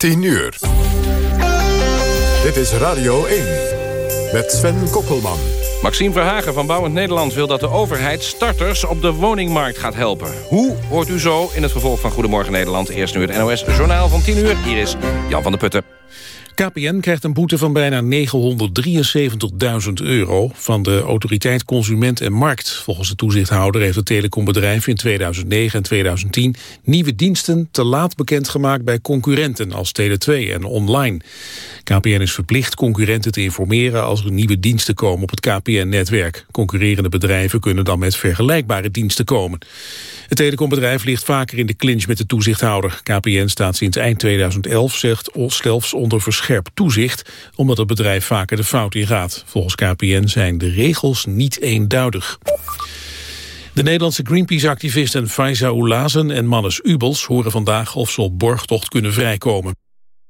10 uur. Dit is Radio 1 met Sven Kokkelman. Maxime Verhagen van Bouwend Nederland wil dat de overheid starters op de woningmarkt gaat helpen. Hoe hoort u zo in het vervolg van Goedemorgen Nederland. Eerst nu het NOS Journaal van 10 uur. Hier is Jan van der Putten. KPN krijgt een boete van bijna 973.000 euro van de autoriteit Consument en Markt. Volgens de toezichthouder heeft het telecombedrijf in 2009 en 2010 nieuwe diensten te laat bekendgemaakt bij concurrenten als Tele2 en online. KPN is verplicht concurrenten te informeren als er nieuwe diensten komen op het KPN-netwerk. Concurrerende bedrijven kunnen dan met vergelijkbare diensten komen. Het telecombedrijf ligt vaker in de clinch met de toezichthouder. KPN staat sinds eind 2011 zegt zelfs onder verscherpt toezicht... omdat het bedrijf vaker de fout ingaat. Volgens KPN zijn de regels niet eenduidig. De Nederlandse Greenpeace-activisten Faiza Oulazen en Mannes Ubels... horen vandaag of ze op borgtocht kunnen vrijkomen.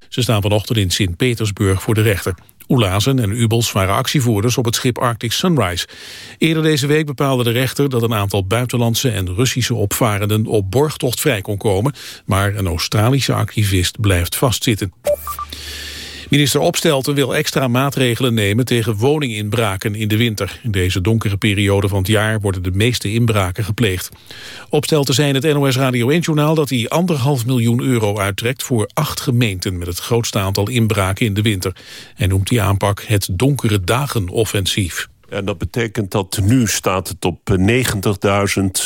Ze staan vanochtend in Sint-Petersburg voor de rechter. Oelazen en Ubels waren actievoerders op het schip Arctic Sunrise. Eerder deze week bepaalde de rechter dat een aantal buitenlandse en Russische opvarenden op borgtocht vrij kon komen, maar een Australische activist blijft vastzitten. Minister Opstelten wil extra maatregelen nemen tegen woninginbraken in de winter. In deze donkere periode van het jaar worden de meeste inbraken gepleegd. Opstelten zei in het NOS Radio 1-journaal dat hij anderhalf miljoen euro uittrekt voor acht gemeenten met het grootste aantal inbraken in de winter. En noemt die aanpak het donkere dagenoffensief. En dat betekent dat nu staat het op 90.000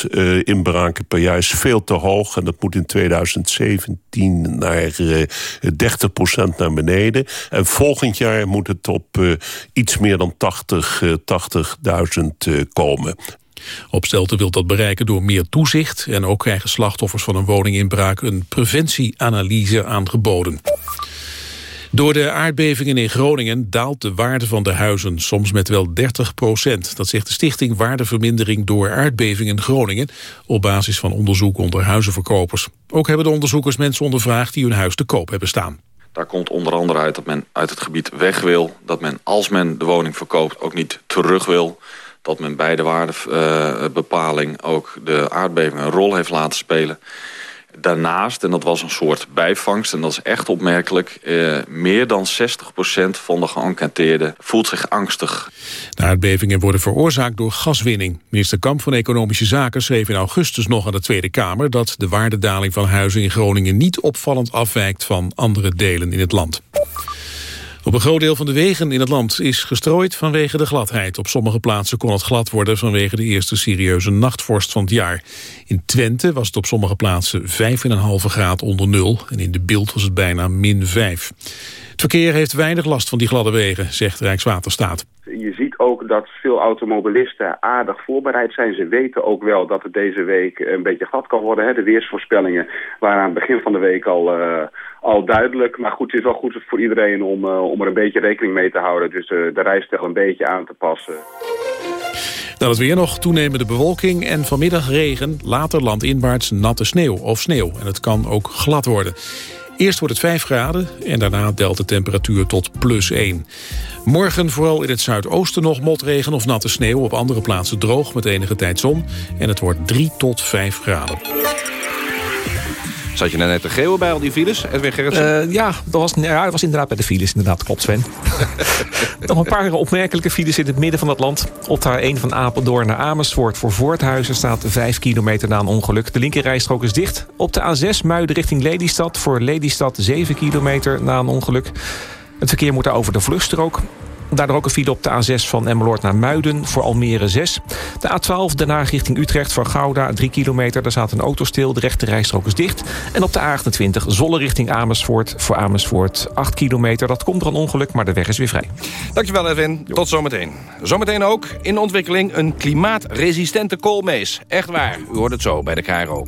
uh, inbraken per jaar. is veel te hoog en dat moet in 2017 naar uh, 30% naar beneden. En volgend jaar moet het op iets meer dan 80, 80.000 komen. Opstelten wil dat bereiken door meer toezicht... en ook krijgen slachtoffers van een woninginbraak een preventieanalyse aangeboden. Door de aardbevingen in Groningen daalt de waarde van de huizen soms met wel 30 procent. Dat zegt de stichting Waardevermindering door aardbevingen Groningen op basis van onderzoek onder huizenverkopers. Ook hebben de onderzoekers mensen ondervraagd die hun huis te koop hebben staan. Daar komt onder andere uit dat men uit het gebied weg wil. Dat men als men de woning verkoopt ook niet terug wil. Dat men bij de waardebepaling ook de aardbeving een rol heeft laten spelen. Daarnaast, en dat was een soort bijvangst, en dat is echt opmerkelijk... Eh, meer dan 60% van de geënquêteerden voelt zich angstig. De aardbevingen worden veroorzaakt door gaswinning. Minister Kamp van Economische Zaken schreef in augustus nog aan de Tweede Kamer... dat de waardedaling van huizen in Groningen niet opvallend afwijkt van andere delen in het land. Op een groot deel van de wegen in het land is gestrooid vanwege de gladheid. Op sommige plaatsen kon het glad worden vanwege de eerste serieuze nachtvorst van het jaar. In Twente was het op sommige plaatsen 5,5 graad onder nul en in de beeld was het bijna min 5. Het verkeer heeft weinig last van die gladde wegen, zegt Rijkswaterstaat. Je ziet ook dat veel automobilisten aardig voorbereid zijn. Ze weten ook wel dat het deze week een beetje glad kan worden. Hè. De weersvoorspellingen waren aan het begin van de week al... Uh, al duidelijk. Maar goed, het is wel goed voor iedereen om, uh, om er een beetje rekening mee te houden. Dus uh, de rijstijl een beetje aan te passen. Dan het weer nog toenemende bewolking en vanmiddag regen. Later landinwaarts natte sneeuw of sneeuw. En het kan ook glad worden. Eerst wordt het 5 graden en daarna daalt de temperatuur tot plus 1. Morgen vooral in het zuidoosten nog motregen of natte sneeuw. Op andere plaatsen droog met enige tijd zon. En het wordt 3 tot 5 graden. Zat je net te geeuwen bij al die files, Edwin Gerritsen? Uh, ja, dat was, ja, dat was inderdaad bij de files. Inderdaad, klopt Sven. Nog een paar opmerkelijke files in het midden van het land. Op de A1 van Apeldoorn naar Amersfoort voor Voorthuizen... staat 5 kilometer na een ongeluk. De linkerrijstrook is dicht. Op de A6 Muiden richting Lelystad voor Lelystad 7 kilometer na een ongeluk. Het verkeer moet daar over de vluchtstrook. Daardoor ook een file op de A6 van Emmeloord naar Muiden voor Almere 6. De A12 daarna richting Utrecht voor Gouda 3 kilometer. Daar staat een auto stil, de rechte rijstrook is dicht. En op de A28 Zolle richting Amersfoort voor Amersfoort 8 kilometer. Dat komt er een ongeluk, maar de weg is weer vrij. Dankjewel Edwin, tot zometeen. Zometeen ook in ontwikkeling een klimaatresistente koolmees. Echt waar, u hoort het zo bij de KRO.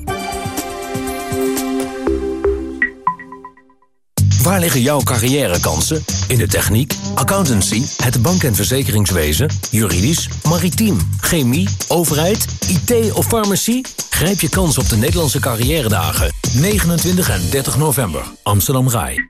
Waar liggen jouw carrièrekansen? In de techniek, accountancy, het bank- en verzekeringswezen, juridisch, maritiem, chemie, overheid, IT of farmacie? Grijp je kans op de Nederlandse carrière dagen. 29 en 30 november, Amsterdam Rai.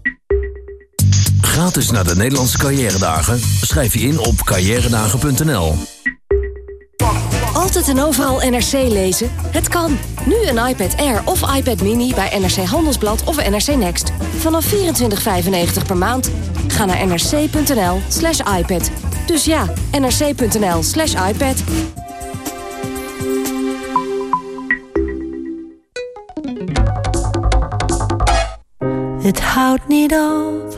Gratis naar de Nederlandse carrière dagen? Schrijf je in op carrièredagen.nl. Altijd en overal NRC lezen? Het kan. Nu een iPad Air of iPad Mini bij NRC Handelsblad of NRC Next. Vanaf 24,95 per maand. Ga naar nrc.nl slash iPad. Dus ja, nrc.nl slash iPad. Het houdt niet op,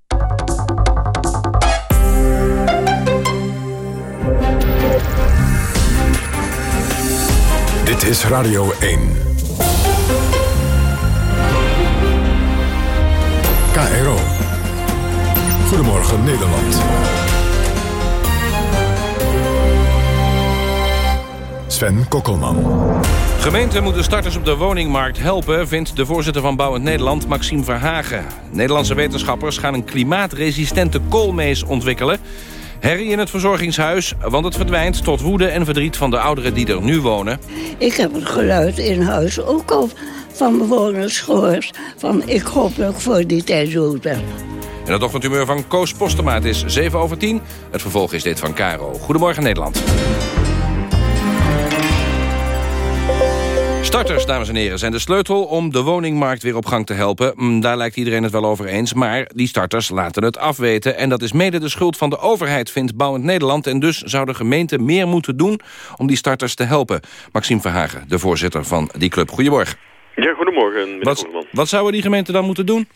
Dit is Radio 1. KRO. Goedemorgen Nederland. Sven Kokkelman. Gemeenten moeten starters op de woningmarkt helpen... vindt de voorzitter van Bouwend Nederland, Maxime Verhagen. Nederlandse wetenschappers gaan een klimaatresistente koolmees ontwikkelen... Herrie in het verzorgingshuis, want het verdwijnt tot woede en verdriet van de ouderen die er nu wonen. Ik heb het geluid in huis ook al van bewoners gehoord. Van ik hoop dat ik voor die tijd dood ben. En het ochtendhumeur van Koos Postema is 7 over 10. Het vervolg is dit van Caro. Goedemorgen Nederland. Starters, dames en heren, zijn de sleutel om de woningmarkt weer op gang te helpen. Mm, Daar lijkt iedereen het wel over eens, maar die starters laten het afweten. En dat is mede de schuld van de overheid, vindt Bouwend Nederland. En dus zou de gemeente meer moeten doen om die starters te helpen. Maxime Verhagen, de voorzitter van die club. Goedemorgen. Ja, goedemorgen, meneer Wat, wat zouden die gemeenten dan moeten doen?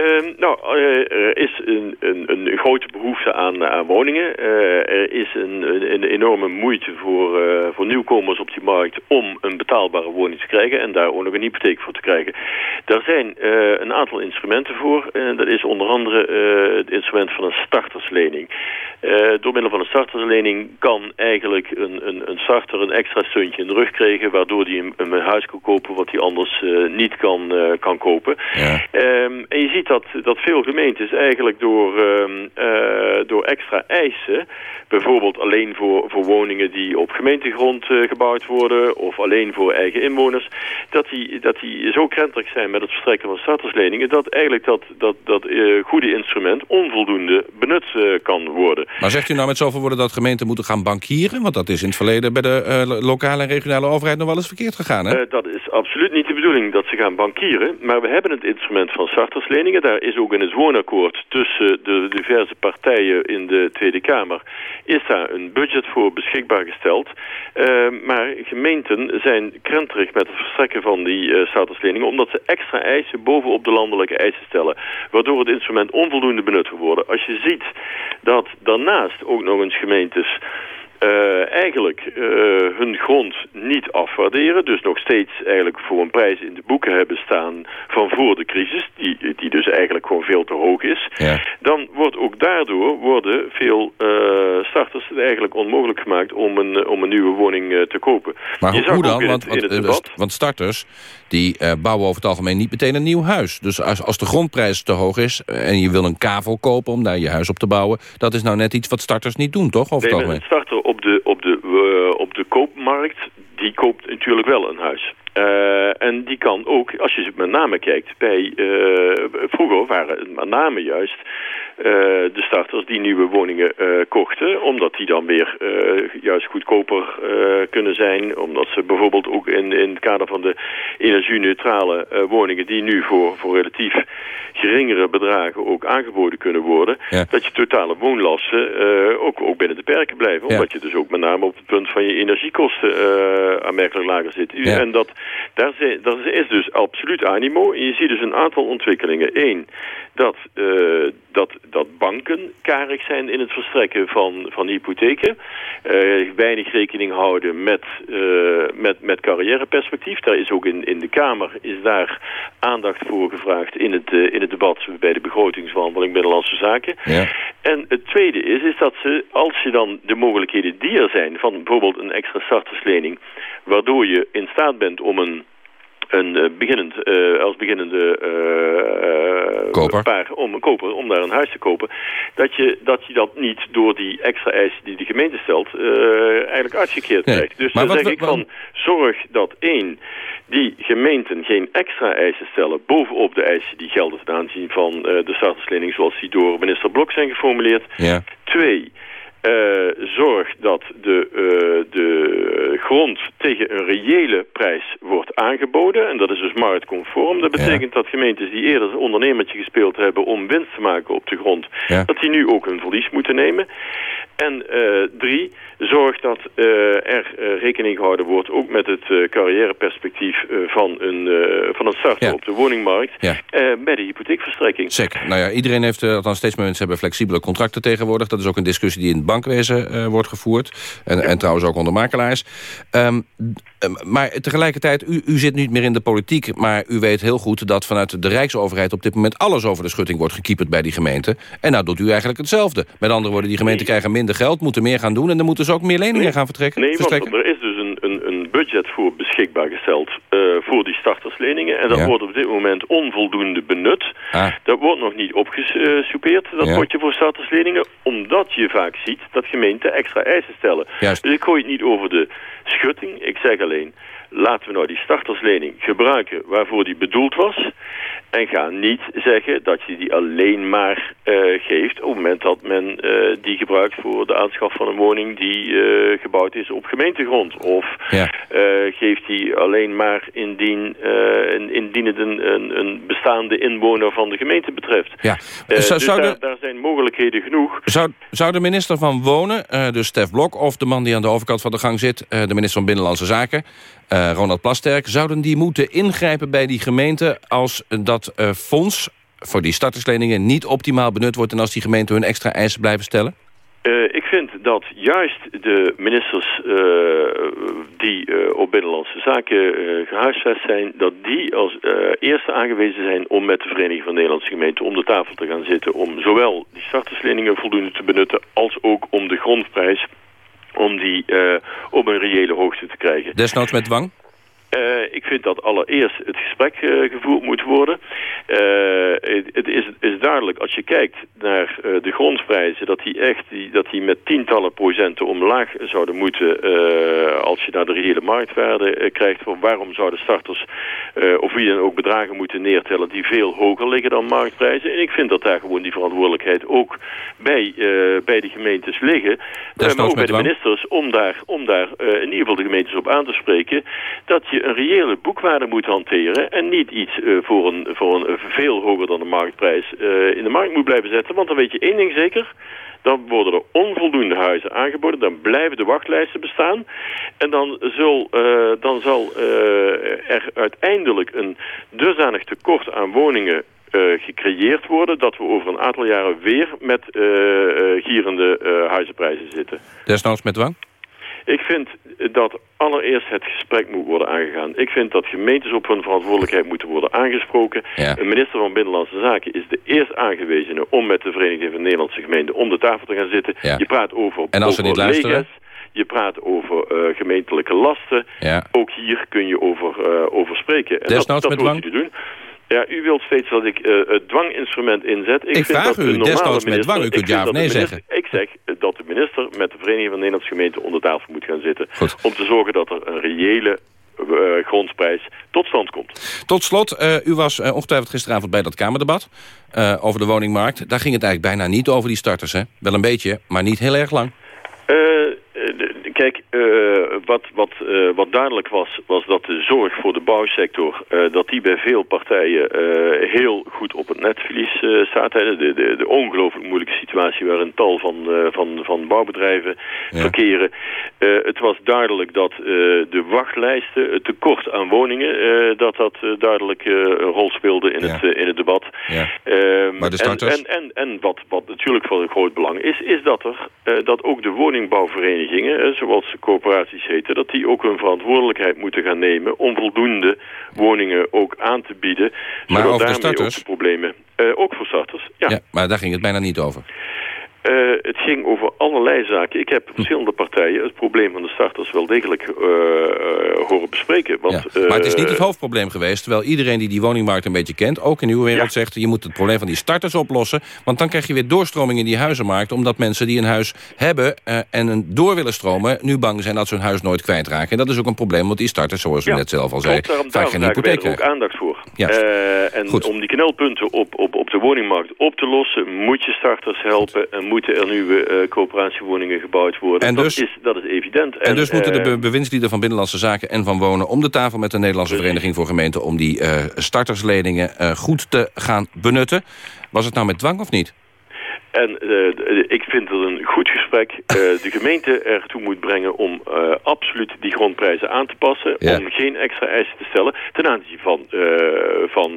Uh, nou, er is een, een, een, grote behoefte aan, aan woningen. Uh, er is een, een, enorme moeite voor, voor nieuwkomers op die markt om een betaalbare woning te krijgen en daar ook nog een hypotheek voor te krijgen. Daar zijn een aantal instrumenten voor. dat is onder andere het instrument van een starterslening. door middel van een starterslening kan eigenlijk een, een, een starter een extra steuntje in de rug krijgen, waardoor hij een, een huis kan kopen wat hij anders niet kan, kan kopen. Ja. Ehm, en je ziet dat, dat veel gemeentes eigenlijk door, uh, uh, door extra eisen... bijvoorbeeld alleen voor, voor woningen die op gemeentegrond uh, gebouwd worden... of alleen voor eigen inwoners... dat die, dat die zo krenterig zijn met het verstrekken van startersleningen... dat eigenlijk dat, dat, dat goede instrument onvoldoende benut kan worden. Maar zegt u nou met zoveel woorden dat gemeenten moeten gaan bankieren? Want dat is in het verleden bij de lokale en regionale overheid nog wel eens verkeerd gegaan, hè? dat is absoluut niet de bedoeling dat ze gaan bankieren. Maar we hebben het instrument van startersleningen daar is ook in het woonakkoord tussen de diverse partijen in de Tweede Kamer... is daar een budget voor beschikbaar gesteld. Uh, maar gemeenten zijn krenterig met het verstrekken van die uh, statusleningen... omdat ze extra eisen bovenop de landelijke eisen stellen. Waardoor het instrument onvoldoende benut wordt. Als je ziet dat daarnaast ook nog eens gemeentes... Uh, eigenlijk uh, hun grond niet afwaarderen. Dus nog steeds eigenlijk voor een prijs in de boeken hebben staan van voor de crisis. Die, die dus eigenlijk gewoon veel te hoog is. Ja. Dan wordt ook daardoor worden veel uh, starters het eigenlijk onmogelijk gemaakt om een, om een nieuwe woning te kopen. Maar je hoe dan? In want, het, in het debat, want starters die bouwen over het algemeen niet meteen een nieuw huis. Dus als, als de grondprijs te hoog is en je wil een kavel kopen om daar je huis op te bouwen... dat is nou net iets wat starters niet doen, toch? Over het algemeen? starter op de, op, de, op de koopmarkt, die koopt natuurlijk wel een huis. Uh, En die kan ook, als je met name kijkt, bij vroeger waren het met name juist de starters die nieuwe woningen kochten, omdat die dan weer juist goedkoper kunnen zijn, omdat ze bijvoorbeeld ook in, in het kader van de energie-neutrale woningen die nu voor, voor relatief geringere bedragen ook aangeboden kunnen worden, dat je totale woonlasten ook, ook binnen de perken blijven. Omdat je dus ook met name op het punt van je energiekosten aanmerkelijk lager zit. En dat, daar, daar is dus absoluut animo. En je ziet dus een aantal ontwikkelingen. Eén, dat, uh, dat, dat banken karig zijn in het verstrekken van, van hypotheken. Uh, weinig rekening houden met, uh, met, met carrièreperspectief. Daar is ook in, in de Kamer is daar aandacht voor gevraagd in het, in het debat bij de begrotingswandeling Binnenlandse Zaken. Ja. En het tweede is, is dat ze, als je dan de mogelijkheden die er zijn van bijvoorbeeld een extra starterslening, waardoor je in staat bent om een een uh, beginnend, uh, als beginnende uh, koper. paar om een koper om daar een huis te kopen, dat je dat, je dat niet door die extra eisen die de gemeente stelt eigenlijk uitgekeerd nee. krijgt. Dus dan zeg ik van zorg dat één die gemeenten geen extra eisen stellen bovenop de eisen die gelden ten aanzien van de starterslening zoals die door minister Blok zijn geformuleerd. Ja. Twee, uh, zorg dat de, uh, de grond tegen een reële prijs wordt aangeboden. En dat is dus marktconform. Dat betekent dat gemeentes die eerder een ondernemertje gespeeld hebben om winst te maken op de grond, ja. dat die nu ook hun verlies moeten nemen. En uh, drie, zorg dat er rekening gehouden wordt ook met het carrièreperspectief van, een, van een starter Ja. op de woningmarkt bij de hypotheekverstrekking. Zeker. Nou ja, iedereen heeft, eh, althans steeds meer mensen hebben flexibele contracten tegenwoordig. Dat is ook een discussie die in het bankwezen eh, wordt gevoerd. En, en trouwens ook onder makelaars. Ehm, ehm, maar tegelijkertijd, u, u zit niet meer in de politiek... maar u weet heel goed dat vanuit de Rijksoverheid... op dit moment alles over de schutting wordt gekieperd bij die gemeente. En nou doet u eigenlijk hetzelfde. Met andere woorden, die gemeenten krijgen minder geld... moeten meer gaan doen en dan moeten ze ook meer leningen gaan vertrekken. Nee, want er is dus een, een, een budget voor beschikbaar gesteld eh, voor die startersleningen. En dat Ja. wordt op dit moment onvoldoende benut. Ah. Dat wordt nog niet opgesoupeerd, dat Ja. potje voor startersleningen. Omdat je vaak ziet dat gemeenten extra eisen stellen. Juist. Dus ik gooi het niet over de schutting. Ik zeg alleen, laten we nou die starterslening gebruiken waarvoor die bedoeld was. En ga niet zeggen dat je die alleen maar eh, geeft op het moment dat men eh, die gebruikt voor de aanschaf van een woning die eh, gebouwd is op gemeentegrond. Of Ja. geeft die alleen maar indien, in- indien het een, een, een bestaande inwoner van de gemeente betreft. Ja. Zou- dus de- daar, zijn mogelijkheden genoeg. Zou, zou de minister van Wonen, dus Stef Blok... of de man die aan de overkant van de gang zit... de minister van Binnenlandse Zaken, Ronald Plasterk... zouden die moeten ingrijpen bij die gemeente... als dat eh, fonds voor die startersleningen niet optimaal benut wordt... en als die gemeenten hun extra eisen blijven stellen? Eh, ik vind dat juist de ministers eh, die op Binnenlandse Zaken eh, gehuisvest zijn... dat die als eerste aangewezen zijn om met de Vereniging van Nederlandse Gemeenten... om de tafel te gaan zitten om zowel die startersleningen voldoende te benutten... als ook om de grondprijs om die op een reële hoogte te krijgen. Desnoods met dwang? Eh, ik vind dat allereerst het gesprek eh, gevoerd moet worden. Eh, het, het is, is duidelijk als je kijkt naar de grondprijzen... Dat die, echt, die, dat die met tientallen procenten omlaag zouden moeten... als je naar de reële marktwaarde krijgt. Van waarom zouden starters of wie dan ook bedragen moeten neertellen... die veel hoger liggen dan marktprijzen. En ik vind dat daar gewoon die verantwoordelijkheid ook bij, bij de gemeentes liggen. Maar ook bij de ministers om daar, om daar in ieder geval de gemeentes op aan te spreken... dat je een reële boekwaarde moet hanteren... en niet iets eh, voor, een, voor een veel hoger dan de marktprijs eh, in de markt moet blijven zetten. Want dan weet je één ding zeker... Dan worden er onvoldoende huizen aangeboden. Dan blijven de wachtlijsten bestaan. En dan, zul, eh, dan zal eh, er uiteindelijk een dusdanig tekort aan woningen eh, gecreëerd worden... dat we over een aantal jaren weer met eh, eh, gierende eh, huizenprijzen zitten. Desnoods met dwang? Ik vind dat allereerst het gesprek moet worden aangegaan. Ik vind dat gemeentes op hun verantwoordelijkheid moeten worden aangesproken. Ja. Een minister van Binnenlandse Zaken is de eerst aangewezene om met de Vereniging van Nederlandse Gemeenten om de tafel te gaan zitten. Ja. Je praat over, En als over niet luisteren? je praat over eh, gemeentelijke lasten. Ja. Ook hier kun je over, eh, over spreken. En Desnoods dat, dat u te doen. Ja, u wilt steeds dat ik eh, het dwanginstrument inzet. Ik vind vraag dat u, normale desnoods met minister- dwang. U kunt ja of nee de minister- Ik zeg eh, dat de minister met de Vereniging van Nederlandse Gemeenten onder tafel moet gaan zitten. Goed. Om te zorgen dat er een reële uh, grondprijs tot stand komt. Tot slot, uh, u was uh, ongetwijfeld gisteravond bij dat Kamerdebat over de woningmarkt. Daar ging het eigenlijk bijna niet over die starters, hè? Wel een beetje, maar niet heel erg lang. Kijk, uh, wat, wat, uh, wat duidelijk was, was dat de zorg voor de bouwsector... Uh, dat die bij veel partijen heel goed op het netverlies staat. Hè. De, de, de ongelooflijk moeilijke situatie waarin tal van, van, van bouwbedrijven ja. verkeren. het was duidelijk dat de wachtlijsten, het tekort aan woningen... dat dat duidelijk een rol speelde in, ja. het, in het debat. Ja. Ehm, maar de starters... En, en, en, en wat, wat natuurlijk van een groot belang is... is dat, er, dat ook de woningbouwverenigingen zoals coöperaties heten, dat die ook hun verantwoordelijkheid moeten gaan nemen om voldoende woningen ook aan te bieden. Maar de starters? Ook de problemen, uh, ook voor starters, ja. ja. Maar daar ging het bijna niet over. Uh, het ging over allerlei zaken. Ik heb verschillende partijen het probleem van de starters wel degelijk uh, uh, horen bespreken. Want, ja, maar het is niet het hoofdprobleem geweest. Terwijl iedereen die die woningmarkt een beetje kent, ook in uw wereld ja. zegt... je moet het probleem van die starters oplossen. Want dan krijg je weer doorstroming in die huizenmarkt. Omdat mensen die een huis hebben en een door willen stromen... nu bang zijn dat ze hun huis nooit kwijtraken. En dat is ook een probleem, want die starters, zoals u net zelf al zei... Klopt, vaak geen hypotheek er ook aandacht voor. Ja. en Goed. om die knelpunten op, op, op de woningmarkt op te lossen... moet je starters helpen en moeten er nieuwe uh, coöperatiewoningen gebouwd worden. En dat, dus, is, dat is evident. En, en dus moeten de be bewindslieden van Binnenlandse Zaken en van Wonen... om de tafel met de Nederlandse. Vereniging voor Gemeenten... om die startersleningen goed te gaan benutten. Was het nou met dwang of niet? En uh, ik vind het een goed gesprek. Uh, de gemeente ertoe moet brengen om uh, absoluut die grondprijzen aan te passen. Ja. Om geen extra eisen te stellen. Ten aanzien van, van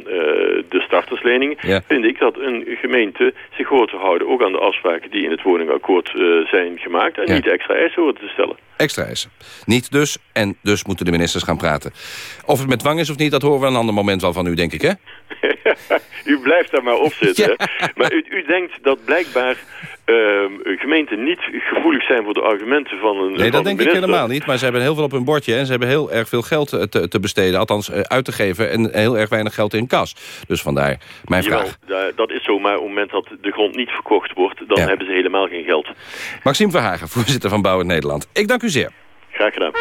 de startersleningen ja. vind ik dat een gemeente zich hoort te houden. Ook aan de afspraken die in het woningakkoord zijn gemaakt. En Ja. niet extra eisen hoort te stellen. Extra eisen. Niet dus, en dus moeten de ministers gaan praten. Of het met dwang is of niet, dat horen we een ander moment wel van u, denk ik, hè? u blijft daar maar op zitten. Maar u, u denkt dat blijkbaar ehm, gemeenten niet gevoelig zijn voor de argumenten van een Nee, van dat denk ik helemaal niet. Maar ze hebben heel veel op hun bordje en ze hebben heel erg veel geld eh, te, te besteden. Althans, eh, uit te geven en heel erg weinig geld in kas. Dus vandaar mijn Jawel, vraag. da- dat is zo, maar op het moment dat de grond niet verkocht wordt... dan Ja. hebben ze helemaal geen geld. Maxime Verhagen, voorzitter van Bouw in Nederland. Ik dank u zeer. Graag gedaan.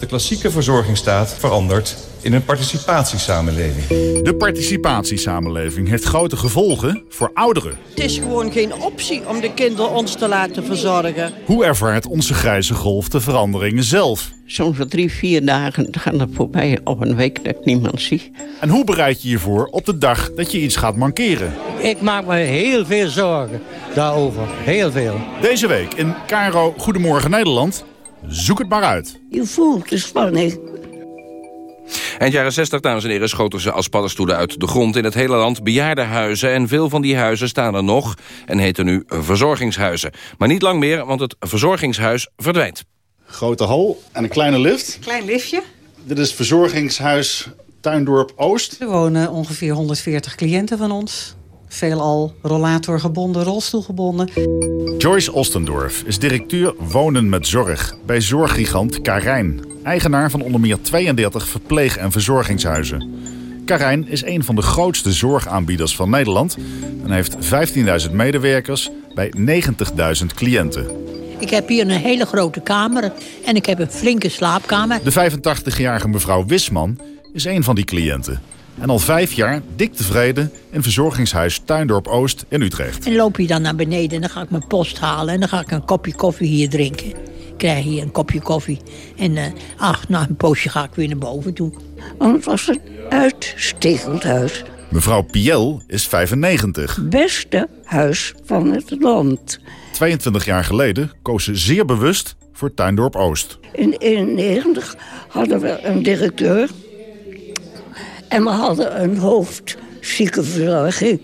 De klassieke verzorgingsstaat verandert in een participatiesamenleving. De participatiesamenleving heeft grote gevolgen voor ouderen. Het is gewoon geen optie om de kinderen ons te laten verzorgen. Hoe ervaart onze grijze golf de veranderingen zelf? Soms wel drie, vier dagen gaan er voorbij op een week dat ik niemand zie. En hoe bereid je je voor op de dag dat je iets gaat mankeren? Ik maak me heel veel zorgen daarover. Heel veel. Deze week in Caro Goedemorgen Nederland. Zoek het maar uit. Je voelt de spanning. Eind jaren 60, dames en heren, schoten ze als paddenstoelen uit de grond in het hele land bejaardenhuizen. En veel van die huizen staan er nog en heten nu verzorgingshuizen. Maar niet lang meer, want het verzorgingshuis verdwijnt. Grote hal en een kleine lift. Klein liftje. Dit is verzorgingshuis Tuindorp Oost. Er wonen ongeveer 140 cliënten van ons. Veelal rollatorgebonden, rolstoelgebonden. Joyce Ostendorf is directeur Wonen met Zorg bij zorggigant Karijn. Eigenaar van onder meer 32 verpleeg- en verzorgingshuizen. Karijn is een van de grootste zorgaanbieders van Nederland... en heeft 15.000 medewerkers bij 90.000 cliënten. Ik heb hier een hele grote kamer en ik heb een flinke slaapkamer. De 85-jarige mevrouw Wisman is een van die cliënten. En al vijf jaar dik tevreden in verzorgingshuis Tuindorp Oost in Utrecht. En loop je dan naar beneden en dan ga ik mijn post halen... en dan ga ik een kopje koffie hier drinken. Ik krijg hier een kopje koffie. En uh, ach, na een poosje ga ik weer naar boven toe. Want het was een uitstekend huis. Mevrouw Piel is 95. Beste huis van het land. 22 jaar geleden koos ze zeer bewust voor Tuindorp Oost. In 1991 hadden we een directeur... En we hadden een hoofdziekenverzorging,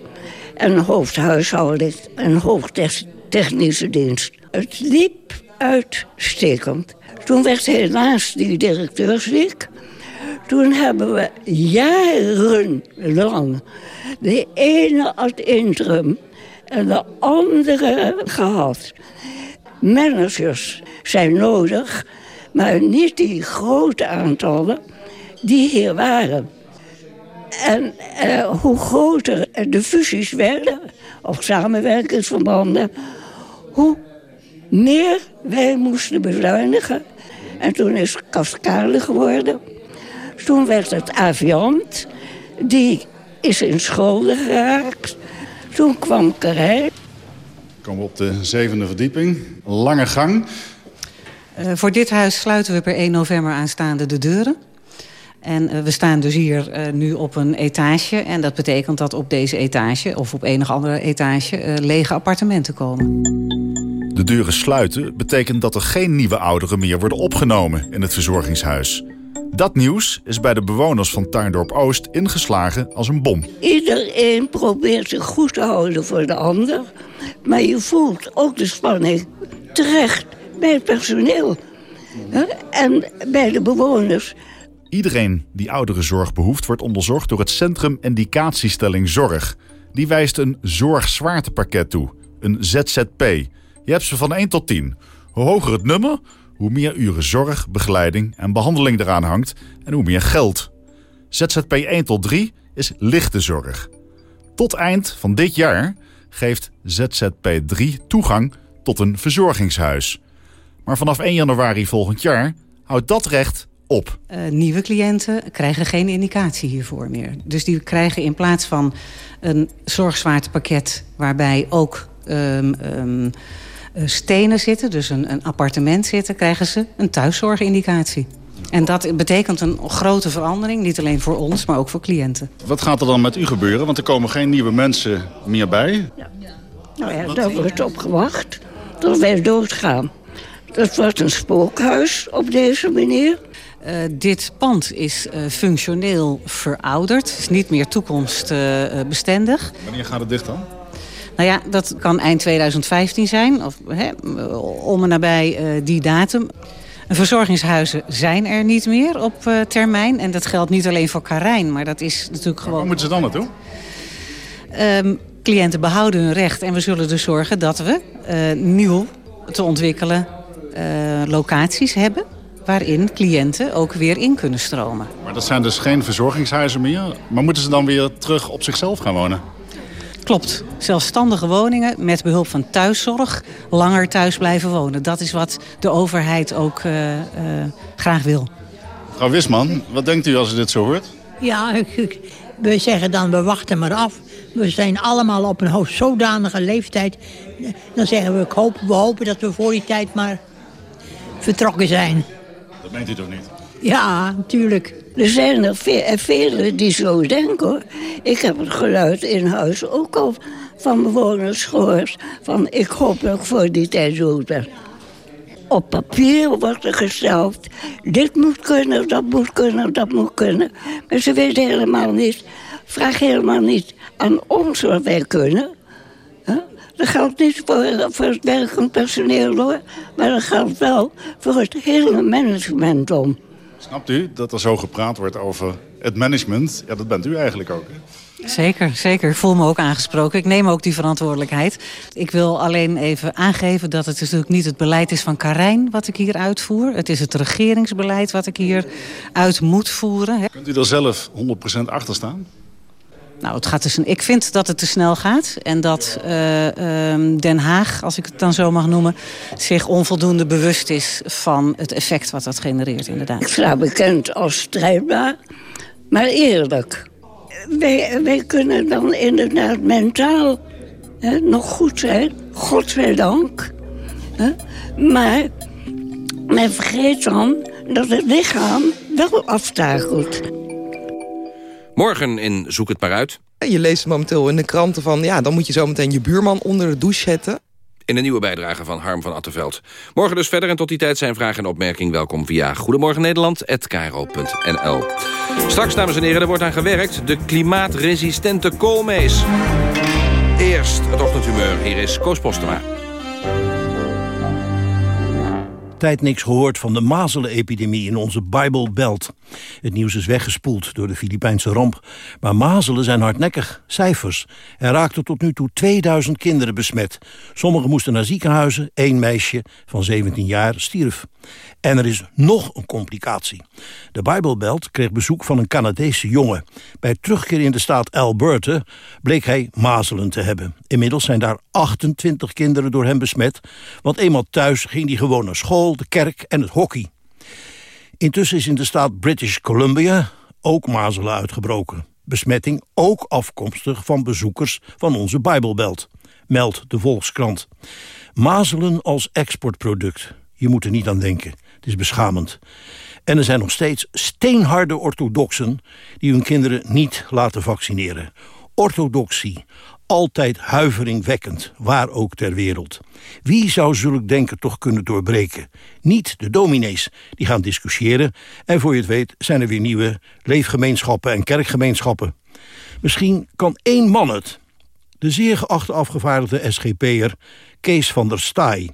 een hoofdhuishouding en hoofdtechnische dienst. Het liep uitstekend. Toen werd helaas die directeur ziek. Toen hebben we jarenlang de ene ad interim en de andere gehad. Managers zijn nodig, maar niet die grote aantallen die hier waren. En uh, hoe groter de fusies werden, of samenwerkingsverbanden, hoe meer wij moesten bezuinigen. En toen is Cascale geworden. Toen werd het Aviant. Die is in schulden geraakt. Toen kwam Carré. Komen we op de zevende verdieping. Lange gang. Uh, voor dit huis sluiten we per 1 november aanstaande de deuren. En uh, we staan dus hier uh, nu op een etage. En dat betekent dat op deze etage, of op enig andere etage... lege appartementen komen. De deuren sluiten betekent dat er geen nieuwe ouderen meer worden opgenomen in het verzorgingshuis. Dat nieuws is bij de bewoners van Tuindorp Oost ingeslagen als een bom. Iedereen probeert zich goed te houden voor de ander. Maar je voelt ook de spanning terecht bij het personeel. En bij de bewoners. Iedereen die ouderenzorg behoeft wordt onderzocht door het Centrum Indicatiestelling Zorg. Die wijst een zorgzwaartepakket toe, een ZZP. Je hebt ze van 1 tot 10. Hoe hoger het nummer, hoe meer uren zorg, begeleiding en behandeling eraan hangt en hoe meer geld. ZZP 1 tot 3 is lichte zorg. Tot eind van dit jaar geeft ZZP 3 toegang tot een verzorgingshuis. Maar vanaf 1 januari volgend jaar houdt dat recht op. Uh, nieuwe cliënten krijgen geen indicatie hiervoor meer. Dus die krijgen in plaats van een zorgzwaartepakket... waarbij ook um, um, stenen zitten, dus een, een appartement zitten... krijgen ze een thuiszorgindicatie. En dat betekent een grote verandering, niet alleen voor ons, maar ook voor cliënten. Wat gaat er dan met u gebeuren? Want er komen geen nieuwe mensen meer bij. Ja. Nou ja, daar wordt op gewacht tot wij doodgaan. Dat wordt een spookhuis op deze manier. Uh, dit pand is uh, functioneel verouderd. Het is niet meer toekomstbestendig. Uh, Wanneer gaat het dicht dan? Nou ja, dat kan eind 2015 zijn. Of hè, om en nabij die datum. Verzorgingshuizen zijn er niet meer op termijn. En dat geldt niet alleen voor Karijn, maar dat is natuurlijk gewoon... Waar moeten ze dan naartoe? Um, cliënten behouden hun recht. En we zullen dus zorgen dat we nieuw te ontwikkelen locaties hebben waarin cliënten ook weer in kunnen stromen. Maar dat zijn dus geen verzorgingshuizen meer? Maar moeten ze dan weer terug op zichzelf gaan wonen? Klopt. Zelfstandige woningen met behulp van thuiszorg langer thuis blijven wonen. Dat is wat de overheid ook uh, uh, graag wil. Mevrouw Wisman, wat denkt u als u dit zo hoort? Ja, we zeggen dan we wachten maar af. We zijn allemaal op een zodanige leeftijd. Dan zeggen we, ik hoop, we hopen dat we voor die tijd maar vertrokken zijn. Dat meent u toch niet? Ja, natuurlijk. Er zijn er vele die zo denken, hoor. Ik heb het geluid in huis ook al van bewoners gehoord... van ik hoop dat ik voor die tijd dood ben. Op papier wordt er gesteld, dit moet kunnen, dat moet kunnen, dat moet kunnen. Maar ze weten helemaal niet, vraag helemaal niet aan ons wat wij kunnen... Dat geldt niet voor, voor het werkend personeel hoor. Maar dat geldt wel voor het hele management om. Snapt u dat er zo gepraat wordt over het management? Ja, dat bent u eigenlijk ook. Hè? Zeker, zeker. Ik voel me ook aangesproken. Ik neem ook die verantwoordelijkheid. Ik wil alleen even aangeven dat het natuurlijk niet het beleid is van Karijn... wat ik hier uitvoer. Het is het regeringsbeleid wat ik hier uit moet voeren. Kunt u er zelf 100% achter staan? Nou, het gaat dus, ik vind dat het te snel gaat. En dat uh, uh, Den Haag, als ik het dan zo mag noemen... zich onvoldoende bewust is van het effect wat dat genereert, inderdaad. Ik sta bekend als strijdbaar, maar eerlijk. Wij, wij kunnen dan inderdaad mentaal hè, nog goed zijn, godzijdank. Hè? Maar men vergeet dan dat het lichaam wel aftakelt. Morgen in Zoek het maar uit. Je leest momenteel in de kranten van... ja, dan moet je zo meteen je buurman onder de douche zetten. In een nieuwe bijdrage van Harm van Attenveld. Morgen dus verder en tot die tijd zijn vragen en opmerking welkom via Goedemorgen Nederland@kro.nl. Straks, dames en heren, er wordt aan gewerkt. De klimaatresistente koolmees. Eerst het ochtendhumeur. Hier is Koos Postema. tijd niks gehoord van de mazelenepidemie in onze Bible Belt. Het nieuws is weggespoeld door de Filipijnse ramp. Maar mazelen zijn hardnekkig. Cijfers. Er raakten tot nu toe 2000 kinderen besmet. Sommigen moesten naar ziekenhuizen. Eén meisje van 17 jaar stierf. En er is nog een complicatie. De Bijbelbelt kreeg bezoek van een Canadese jongen. Bij terugkeer in de staat Alberta bleek hij mazelen te hebben. Inmiddels zijn daar 28 kinderen door hem besmet. Want eenmaal thuis ging hij gewoon naar school, de kerk en het hockey. Intussen is in de staat British Columbia ook mazelen uitgebroken. Besmetting ook afkomstig van bezoekers van onze Bijbelbelt, meldt de Volkskrant. Mazelen als exportproduct. Je moet er niet aan denken. Het is beschamend. En er zijn nog steeds steenharde orthodoxen... die hun kinderen niet laten vaccineren. Orthodoxie, altijd huiveringwekkend, waar ook ter wereld. Wie zou zulk denken toch kunnen doorbreken? Niet de dominees, die gaan discussiëren... en voor je het weet zijn er weer nieuwe leefgemeenschappen en kerkgemeenschappen. Misschien kan één man het. De zeer geachte afgevaardigde SGP'er Kees van der Staaij.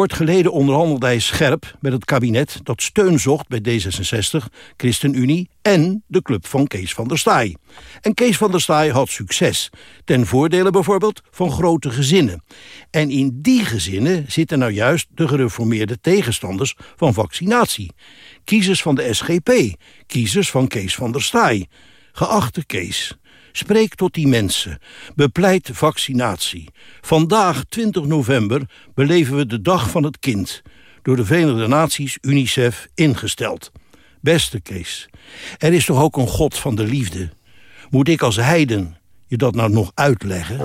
Kort geleden onderhandelde hij scherp met het kabinet... dat steun zocht bij D66, ChristenUnie en de club van Kees van der Staaij. En Kees van der Staaij had succes. Ten voordele bijvoorbeeld van grote gezinnen. En in die gezinnen zitten nou juist de gereformeerde tegenstanders van vaccinatie. Kiezers van de SGP, kiezers van Kees van der Staaij. Geachte Kees, Spreek tot die mensen. Bepleit vaccinatie. Vandaag, 20 november, beleven we de Dag van het Kind. Door de Verenigde Naties, UNICEF, ingesteld. Beste Kees, er is toch ook een God van de liefde? Moet ik als heiden je dat nou nog uitleggen?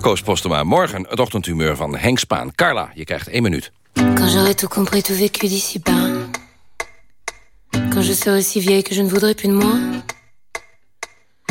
Koos Postema, morgen het ochtendhumeur van Henk Spaan. Carla, je krijgt één minuut. Quand j'aurai tout compris, tout vécu d'ici-bas Quand je serai si vieille que je ne voudrais plus de moi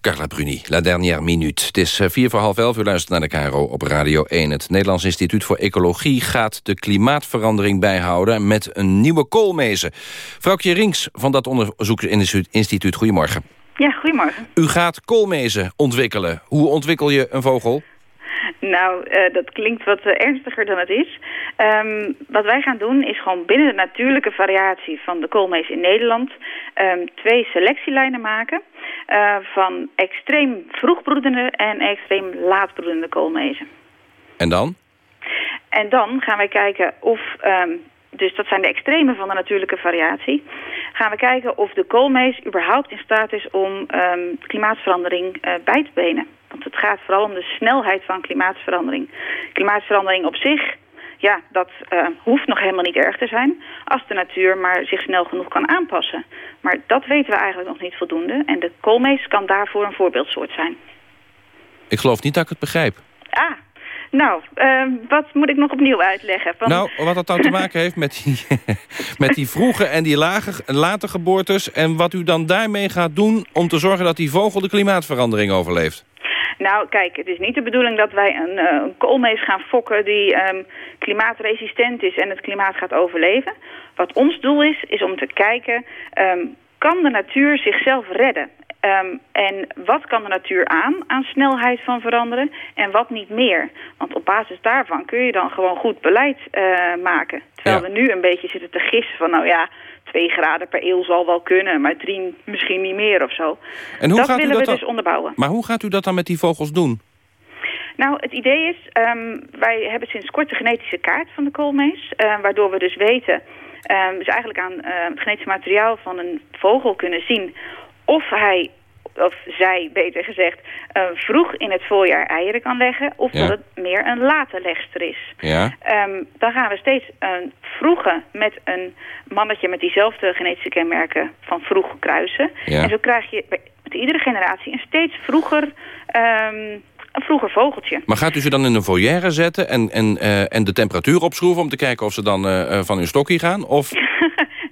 Carla Bruni, La Dernière Minute. Het is eh, vier voor half elf, u luistert naar de KRO op Radio 1. Het Nederlands Instituut voor Ecologie gaat de klimaatverandering bijhouden... met een nieuwe koolmezen. Vrouwtje Rinks van dat onderzoeksinstituut, goedemorgen. Ja, goedemorgen. U gaat koolmezen ontwikkelen. Hoe ontwikkel je een vogel? Nou, uh, dat klinkt wat uh, ernstiger dan het is. Um, wat wij gaan doen is gewoon binnen de natuurlijke variatie van de koolmees in Nederland... Um, twee selectielijnen maken uh, van extreem vroegbroedende en extreem laatbroedende koolmezen. En dan? En dan gaan wij kijken of... Um, dus dat zijn de extreme van de natuurlijke variatie. Gaan we kijken of de koolmees überhaupt in staat is om um, klimaatverandering uh, bij te benen. Want het gaat vooral om de snelheid van klimaatverandering. Klimaatverandering op zich, ja, dat uh, hoeft nog helemaal niet erg te zijn... als de natuur maar zich snel genoeg kan aanpassen. Maar dat weten we eigenlijk nog niet voldoende. En de koolmees kan daarvoor een voorbeeldsoort zijn. Ik geloof niet dat ik het begrijp. Ah, nou, uh, wat moet ik nog opnieuw uitleggen? Nou, wat dat dan te maken heeft met die, met die vroege en die lage, late geboortes... en wat u dan daarmee gaat doen om te zorgen dat die vogel de klimaatverandering overleeft. Nou, kijk, het is niet de bedoeling dat wij een, uh, een koolmees gaan fokken die um, klimaatresistent is en het klimaat gaat overleven. Wat ons doel is, is om te kijken, um, kan de natuur zichzelf redden? Um, en wat kan de natuur aan, aan snelheid van veranderen en wat niet meer? Want op basis daarvan kun je dan gewoon goed beleid uh, maken. Terwijl ja. we nu een beetje zitten te gissen van, nou ja, twee graden per eeuw zal wel kunnen, maar drie misschien niet meer of zo. En hoe dat gaat willen u dat we dan... dus onderbouwen. Maar hoe gaat u dat dan met die vogels doen? Nou, het idee is, um, wij hebben sinds kort de genetische kaart van de koolmees, uh, waardoor we dus weten, um, dus eigenlijk aan uh, het genetisch materiaal van een vogel kunnen zien of hij of zij, beter gezegd, uh, vroeg in het voorjaar eieren kan leggen... of ja. dat het meer een late legster is. Ja. Um, dan gaan we steeds een vroege met een mannetje met diezelfde genetische kenmerken van vroeg kruisen. Ja. En zo krijg je met iedere generatie een steeds vroeger... Um, een vroeger vogeltje. Maar gaat u ze dan in een volière zetten en, en, uh, en de temperatuur opschroeven... om te kijken of ze dan uh, van hun stokje gaan? Of...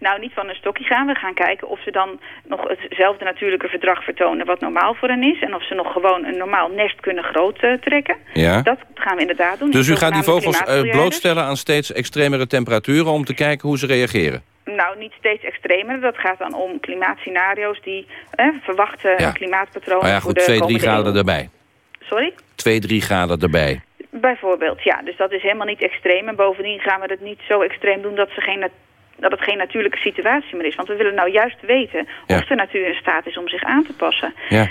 Nou, niet van een stokje gaan. We gaan kijken of ze dan nog hetzelfde natuurlijke verdrag vertonen wat normaal voor hen is. En of ze nog gewoon een normaal nest kunnen groot uh, trekken. Ja. Dat gaan we inderdaad doen. Dus u gaat die vogels uh, blootstellen aan steeds extremere temperaturen om te kijken hoe ze reageren? Nou, niet steeds extremer. Dat gaat dan om klimaatscenario's die eh, verwachten Ja. klimaatpatronen Nou ja, goed, de 2, 3 komende graden eeuw. erbij. Sorry? 2, 3 graden erbij. Bijvoorbeeld, ja. Dus dat is helemaal niet extreem. En bovendien gaan we het niet zo extreem doen dat, ze geen dat het geen natuurlijke situatie meer is. Want we willen nou juist weten Ja. of de natuur in staat is om zich aan te passen. Ja.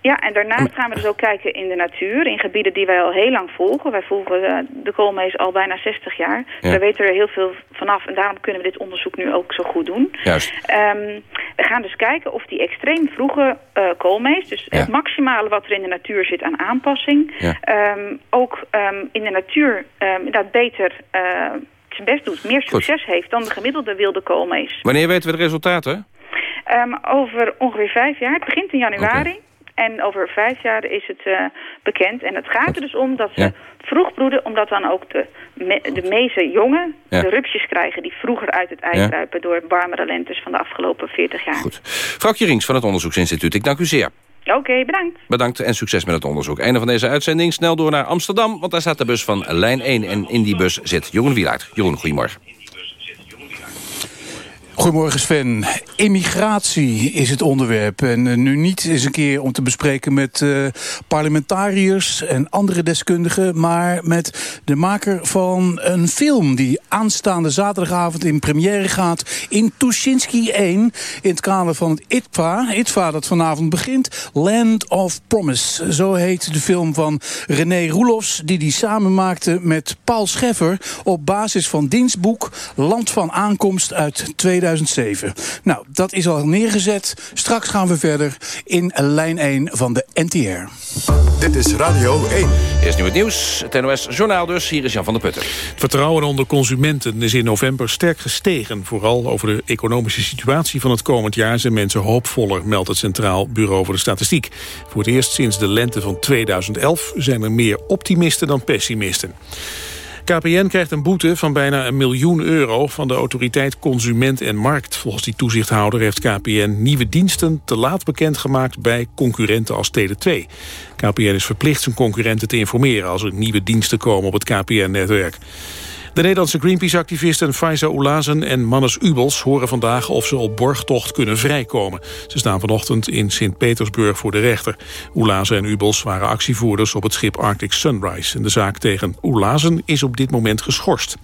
Ja, en daarnaast gaan we dus ook kijken in de natuur, in gebieden die wij al heel lang volgen. Wij volgen eh, de koolmees al bijna 60 jaar. Ja. Wij weten er heel veel vanaf en daarom kunnen we dit onderzoek nu ook zo goed doen. Juist. Ehm, we gaan dus kijken of die extreem vroege eh koolmees, dus Ja. het maximale wat er in de natuur zit aan aanpassing, Ja. ehm, ook ehm, in de natuur dat beter eh, zijn best doet, meer succes heeft dan de gemiddelde wilde koolmees. Wanneer weten we de resultaten? Ehm, over ongeveer vijf jaar. Het begint in januari. En over vijf jaar is het eh, bekend. En het gaat er dus om dat ze Ja. vroeg broeden... omdat dan ook de, me de meeste jongen Ja. de rupsjes krijgen... die vroeger uit het ei Ja. kruipen door warmere lentes van de afgelopen 40 jaar. Vrouw Rings van het Onderzoeksinstituut, ik dank u zeer. Oké, bedankt. Bedankt en succes met het onderzoek. Einde van deze uitzending. Snel door naar Amsterdam, want daar staat de bus van lijn 1. En in die bus zit Jeroen Wielaert. Jeroen, goedemorgen. Goedemorgen Sven. Immigratie is het onderwerp. En eh, nu niet eens een keer om te bespreken met eh, parlementariërs en andere deskundigen... maar met de maker van een film die aanstaande zaterdagavond in première gaat... in Tuschinski 1 in het kader van het ITVA. ITVA dat vanavond begint. Land of Promise. Zo heet de film van René Roelofs... die die samen maakte met Paul Scheffer... op basis van dienstboek Land van Aankomst uit 2007. Nou, dat is al neergezet. Straks gaan we verder in lijn 1 van de NTR. Dit is Radio 1. Eerst nu het nieuws, het NOS Journaal dus. Hier is Jan van der Putten. Het vertrouwen onder consumenten is in november sterk gestegen. Vooral over de economische situatie van het komend jaar zijn mensen hoopvoller, meldt het Centraal Bureau voor de Statistiek. Voor het eerst sinds de lente van 2011 zijn er meer optimisten dan pessimisten. KPN krijgt een boete van bijna een miljoen euro van de autoriteit Consument en Markt. Volgens die toezichthouder heeft KPN nieuwe diensten te laat bekendgemaakt bij concurrenten als Tele2. KPN is verplicht zijn concurrenten te informeren als er nieuwe diensten komen op het KPN-netwerk. De Nederlandse Greenpeace-activisten Faiza Oulazen en Mannes Ubels horen vandaag of ze op borgtocht kunnen vrijkomen. Ze staan vanochtend in Sint-Petersburg voor de rechter. Oulazen en Ubels waren actievoerders op het schip Arctic Sunrise. En de zaak tegen Oulazen is op dit moment geschorst.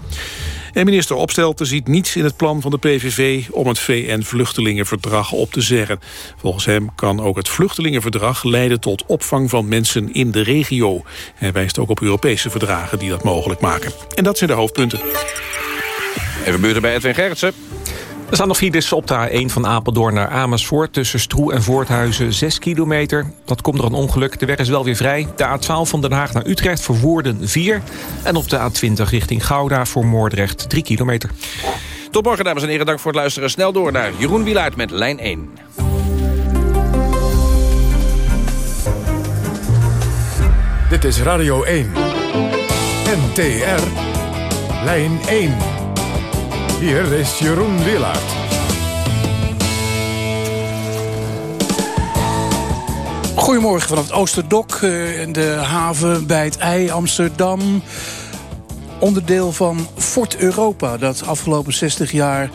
En minister Opstelten ziet niets in het plan van de PVV om het VN-vluchtelingenverdrag op te zeggen. Volgens hem kan ook het vluchtelingenverdrag leiden tot opvang van mensen in de regio. Hij wijst ook op Europese verdragen die dat mogelijk maken. En dat zijn de hoofdpunten. Even buurten bij Edwin Gerritsen. Er staan nog files op de A1 van Apeldoorn naar Amersfoort... tussen Stroe en Voorthuizen, 6 kilometer. Dat komt door een ongeluk. De weg is wel weer vrij. De A12 van Den Haag naar Utrecht voor Woerden 4. En op de A20 richting Gouda voor Moordrecht 3 kilometer. Tot morgen, dames en heren. Dank voor het luisteren. Snel door naar Jeroen Wielaert met lijn 1. Dit is Radio 1. NTR. Lijn 1. Hier is Jeroen Willaert. Goedemorgen vanaf het Oosterdok, eh, in de haven bij het IJ Amsterdam. Onderdeel van Fort Europa, dat afgelopen 60 jaar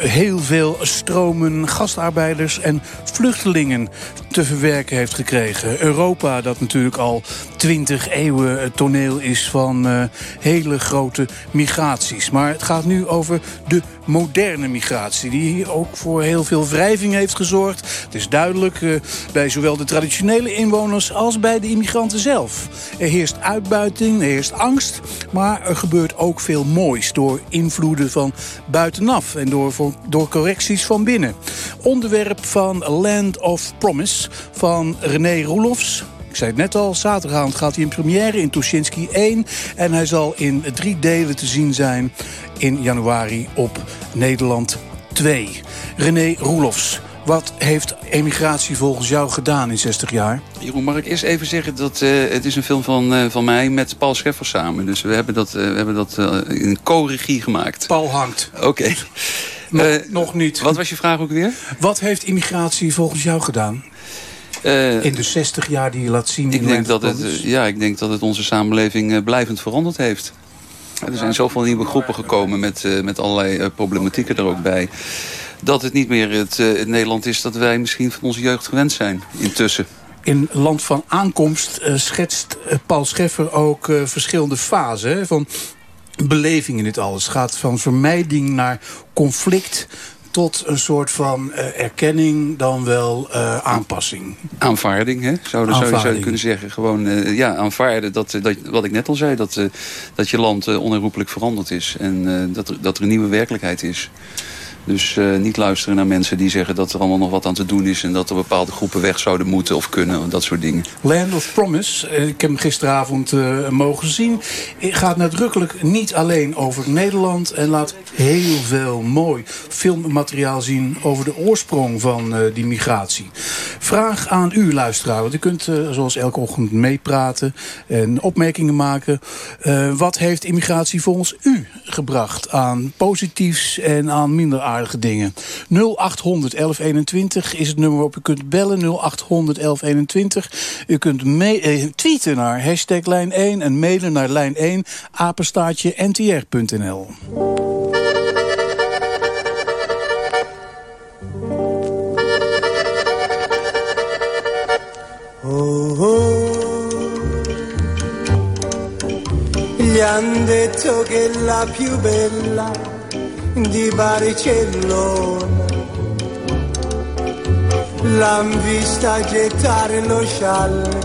heel veel stromen gastarbeiders en vluchtelingen te verwerken heeft gekregen. Europa, dat natuurlijk al 20 eeuwen het toneel is van eh, hele grote migraties. Maar het gaat nu over de moderne migratie, die ook voor heel veel wrijving heeft gezorgd. Het is duidelijk eh, bij zowel de traditionele inwoners als bij de immigranten zelf. Er heerst uitbuiting, er heerst angst, maar er gebeurt ook veel moois door invloeden van buitenaf en door, voor- door correcties van binnen. Onderwerp van Land of Promise van René Roelofs. Ik zei het net al, zaterdagavond gaat hij in première in Tuschinski 1. En hij zal in drie delen te zien zijn in januari op Nederland 2. René Roelofs, wat heeft emigratie volgens jou gedaan in 60 jaar? Jeroen, mag ik eerst even zeggen dat eh, het is een film van, eh, van mij met Paul Scheffer samen. Dus we hebben dat, eh, we hebben dat in co-regie gemaakt. Paul hangt. Oké. Nog, Eh, nog niet. Wat was je vraag ook weer? Wat heeft immigratie volgens jou gedaan? in de 60 jaar die je laat zien Ik in denk, dat het, eh, ja, ik denk dat het onze samenleving eh, blijvend veranderd heeft. Er zijn zoveel nieuwe groepen gekomen met, eh, met allerlei eh, problematieken er ook bij. Dat het niet meer het, eh, het Nederland is dat wij misschien van onze jeugd gewend zijn intussen. In Land van Aankomst eh, schetst eh, Paul Scheffer ook eh, verschillende fasen hè, van beleving in dit alles. Het gaat van vermijding naar conflict tot een soort van eh, erkenning dan wel eh, aanpassing. Aanvaarding, hè? Zou, zou, je- zou je Aanvaarding. kunnen zeggen. Gewoon eh, ja, aanvaarden dat, dat, wat ik net al zei. Dat, dat je land onherroepelijk veranderd is. En dat, er, dat er een nieuwe werkelijkheid is. Dus eh, niet luisteren naar mensen die zeggen dat er allemaal nog wat aan te doen is... en dat er bepaalde groepen weg zouden moeten of kunnen. Dat soort dingen. Land of Promise, eh, ik heb hem gisteravond eh, mogen zien... gaat nadrukkelijk niet alleen over Nederland... en laat heel veel mooi filmmateriaal zien... over de oorsprong van eh, die migratie. Vraag aan u, luisteraar, want u kunt zoals elke ochtend meepraten... en opmerkingen maken. Wat heeft immigratie volgens u gebracht aan positiefs en aan minder aardige dingen? 0800 1121 is het nummer waarop u kunt bellen. 0800 1121. U kunt eh, tweeten naar hashtag lijn 1 en mailen naar lijn 1 apenstaartje ntr.nl. Oh, oh. Gli han detto che la più bella di Barcellona l'han vista gettare lo scialle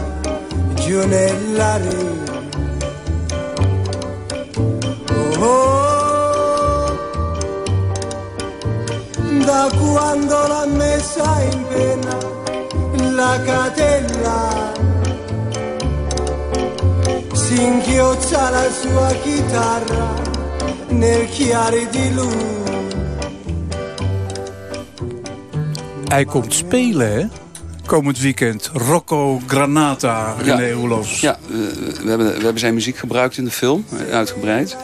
giù nella rete. Oh, oh. da quando l'ha messa in pena la catella si inchiozza la sua chitarra nel chiare di lui. Hij komt spelen, hè? Komend weekend. Rocco Granata, René Oelofs. Ja, we, hebben, we hebben zijn muziek gebruikt in de film, uitgebreid.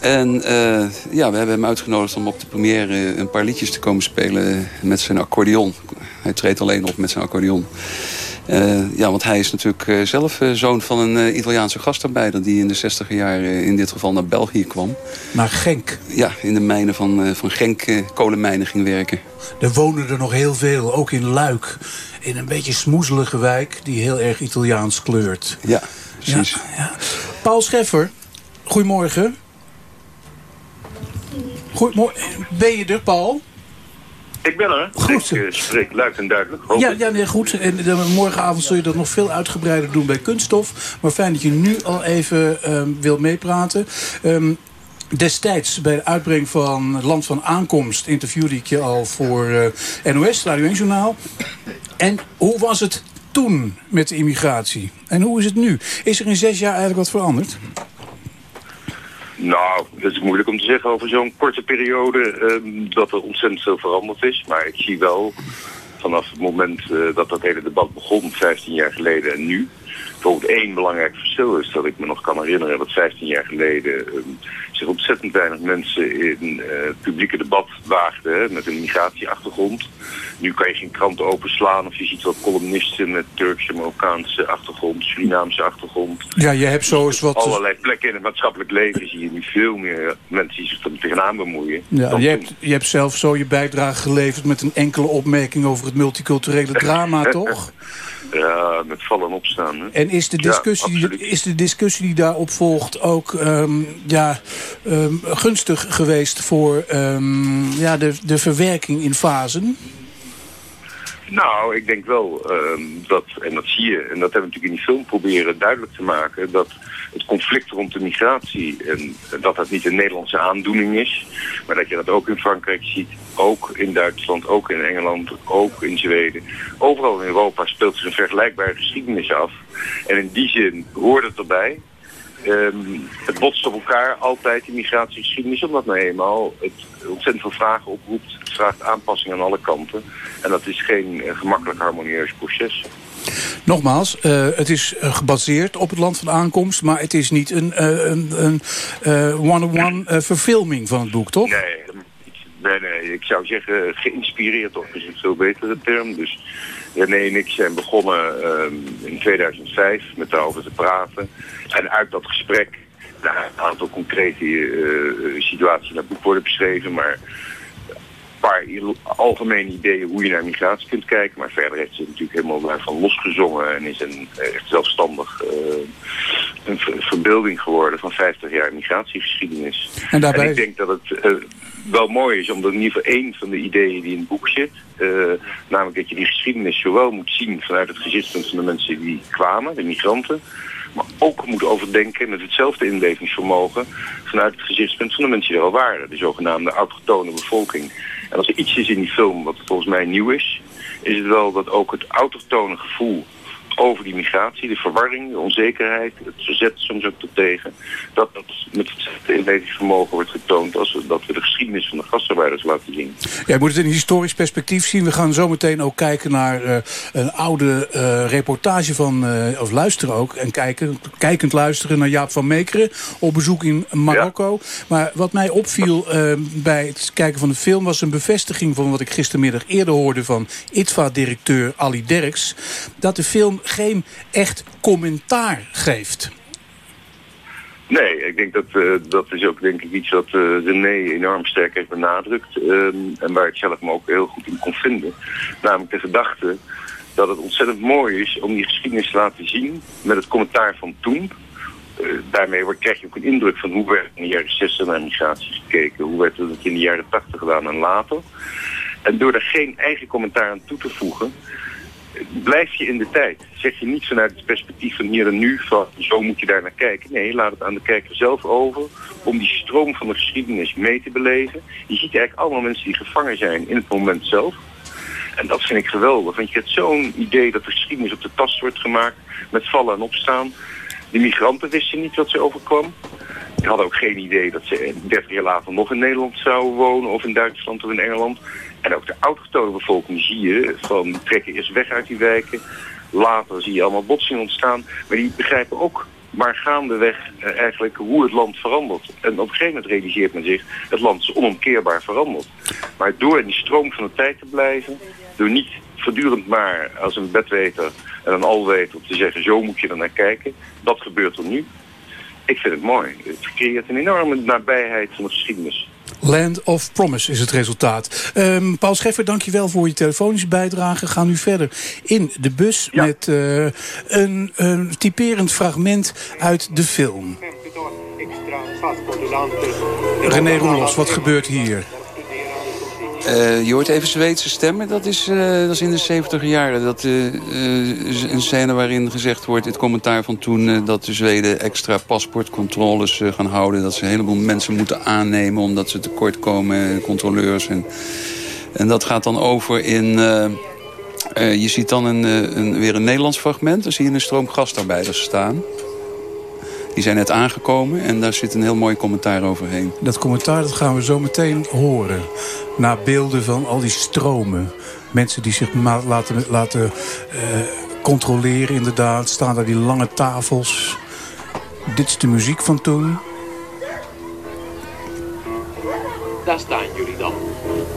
En eh, ja, we hebben hem uitgenodigd om op de première een paar liedjes te komen spelen met zijn accordeon. Hij treedt alleen op met zijn accordeon. Eh, ja, want hij is natuurlijk eh, zelf eh, zoon van een Italiaanse gastarbeider... die in de 60 jaren in dit geval naar België kwam. Naar Genk. Ja, in de mijnen van, van Genk kolenmijnen ging werken. Er wonen er nog heel veel, ook in Luik. In een beetje smoezelige wijk die heel erg Italiaans kleurt. Ja, precies. Ja, ja. Paul Scheffer, goedemorgen. Goedemorgen. Ben je er, Paul? Ik ben er. Goed. Ik eh, spreek luid en duidelijk. hoop Ja, ja nee, goed. En dan morgenavond zul je dat nog veel uitgebreider doen bij Kunststof. Maar fijn dat je nu al even ehm wilt meepraten. Ehm, destijds bij de uitbreng van Land van Aankomst... interviewde ik je al voor eh, NOS, Radio 1 Journaal. En hoe was het toen met de immigratie? En hoe is het nu? Is er in zes jaar eigenlijk wat veranderd? Nou, het is moeilijk om te zeggen over zo'n korte periode ehm, dat er ontzettend veel veranderd is. Maar ik zie wel vanaf het moment eh, dat dat hele debat begon, 15 jaar geleden en nu. Bijvoorbeeld één belangrijk verschil is dat ik me nog kan herinneren dat 15 jaar geleden ehm, zich ontzettend weinig mensen in eh, het publieke debat waagden met een migratieachtergrond. Nu kan je geen krant openslaan of je ziet wel columnisten met Turkse, Marokkaanse achtergrond, Surinaamse achtergrond. Ja, je hebt zo eens wat... allerlei plekken in het maatschappelijk leven zie je nu veel meer mensen die zich er tegenaan bemoeien. Ja, je hebt, je hebt zelf zo je bijdrage geleverd met een enkele opmerking over het multiculturele drama, toch? Ja, met vallen en opstaan. Hè? En is de discussie, die, is de discussie die daarop volgt ook ehm, ja, ehm, gunstig geweest voor ehm, ja, de, de verwerking in fasen? Nou, ik denk wel ehm, dat, en dat zie je, en dat hebben we natuurlijk in die film proberen duidelijk te maken, dat het conflict rond de migratie, en dat dat niet een Nederlandse aandoening is, maar dat je dat ook in Frankrijk ziet, ook in Duitsland, ook in Engeland, ook in Zweden. Overal in Europa speelt zich een vergelijkbare geschiedenis af. En in die zin hoort het erbij. Ehm, het botst op elkaar altijd, die migratiegeschiedenis, omdat nou eenmaal het ontzettend veel vragen oproept. Het vraagt aanpassing aan alle kanten. En dat is geen eh, gemakkelijk harmonieus proces. Nogmaals, eh, het is eh, gebaseerd op het land van aankomst, maar het is niet een een, een one-on-one verfilming van het boek, toch? Nee, Nee, nee, ik zou zeggen geïnspireerd op is een veel betere term. Dus René en ik zijn begonnen ehm, in 2005 met daarover te praten. En uit dat gesprek nou, een aantal concrete eh, situaties in boek worden beschreven, maar een paar algemene ideeën hoe je naar migratie kunt kijken. Maar verder heeft ze natuurlijk helemaal daarvan losgezongen en is een echt zelfstandig eh, een verbeelding geworden van 50 jaar migratiegeschiedenis. En, daarbij... ik denk dat het eh, wel mooi is, omdat in ieder geval één van de ideeën die in het boek zit, uh, namelijk dat je die geschiedenis zowel moet zien vanuit het gezichtspunt van de mensen die kwamen, de migranten, maar ook moet overdenken met hetzelfde inlevingsvermogen vanuit het gezichtspunt van de mensen die er al waren, de zogenaamde autochtone bevolking. En als er iets is in die film wat volgens mij nieuw is, is het wel dat ook het autochtone gevoel over die migratie, de verwarring, de onzekerheid, het verzet soms ook tegen, dat dat met het inlevingsvermogen wordt getoond als we, dat we de geschiedenis van de gastarbeiders laten zien. Ja, je moet het in een historisch perspectief zien. We gaan zo meteen ook kijken naar uh, een oude uh, reportage van, uh, of luisteren ook, en kijken, kijkend luisteren naar Jaap van Meekeren op bezoek in Marokko. Ja. Maar wat mij opviel bij het kijken van de film was een bevestiging van wat ik gistermiddag eerder hoorde van ITVA-directeur Ali Derks, dat de film geen echt commentaar geeft. Nee, ik denk dat uh, dat is ook denk ik iets wat uh, René enorm sterk heeft benadrukt. Um, en waar ik zelf me ook heel goed in kon vinden. Namelijk de gedachte dat het ontzettend mooi is om die geschiedenis te laten zien met het commentaar van toen. Uh, daarmee krijg je ook een indruk van hoe werd in de jaren 60 naar migratie gekeken. Hoe werd het in de jaren 80 gedaan en later. En door er geen eigen commentaar aan toe te voegen blijf je in de tijd. Zeg je niet vanuit het perspectief van hier en nu, van zo moet je daar naar kijken. Nee, laat het aan de kijker zelf over om die stroom van de geschiedenis mee te beleven. Je ziet eigenlijk allemaal mensen die gevangen zijn in het moment zelf. En dat vind ik geweldig, want je hebt zo'n idee dat de geschiedenis op de tast wordt gemaakt met vallen en opstaan. De migranten wisten niet wat ze overkwam. Die hadden ook geen idee dat ze 30 jaar later nog in Nederland zouden wonen of in Duitsland of in Engeland. En ook de autochtone bevolking zie je van trekken eerst weg uit die wijken. Later zie je allemaal botsingen ontstaan. Maar die begrijpen ook maar gaandeweg eh, eigenlijk hoe het land verandert. En op een gegeven moment realiseert men zich, het land is onomkeerbaar veranderd. Maar door in die stroom van de tijd te blijven, door niet voortdurend maar als een bedweter en een alweter te zeggen, zo moet je er naar kijken, dat gebeurt er nu. Ik vind het mooi. Het creëert een enorme nabijheid van de geschiedenis. Land of Promise is het resultaat. Um, Paul Scheffer, dankjewel voor je telefonische bijdrage. Ga nu verder in de bus ja. met uh, een, een typerend fragment uit de film. René Roelos, wat gebeurt hier? Uh, je hoort even Zweedse stemmen. Dat is, uh, dat is in de 70 jaren. Dat uh, een scène waarin gezegd wordt, het commentaar van toen... dat de Zweden extra paspoortcontroles gaan houden. Dat ze een heleboel mensen moeten aannemen... omdat ze tekort komen, controleurs. En, en dat gaat dan over in... je ziet dan een, een, weer een Nederlands fragment. Dan zie je een stroom gastarbeiders staan. Die zijn net aangekomen en daar zit een heel mooi commentaar overheen. Dat commentaar dat gaan we zo meteen horen. Na beelden van al die stromen. Mensen die zich laten, laten uh, controleren inderdaad. Staan daar die lange tafels. Dit is de muziek van toen. Daar staan jullie dan.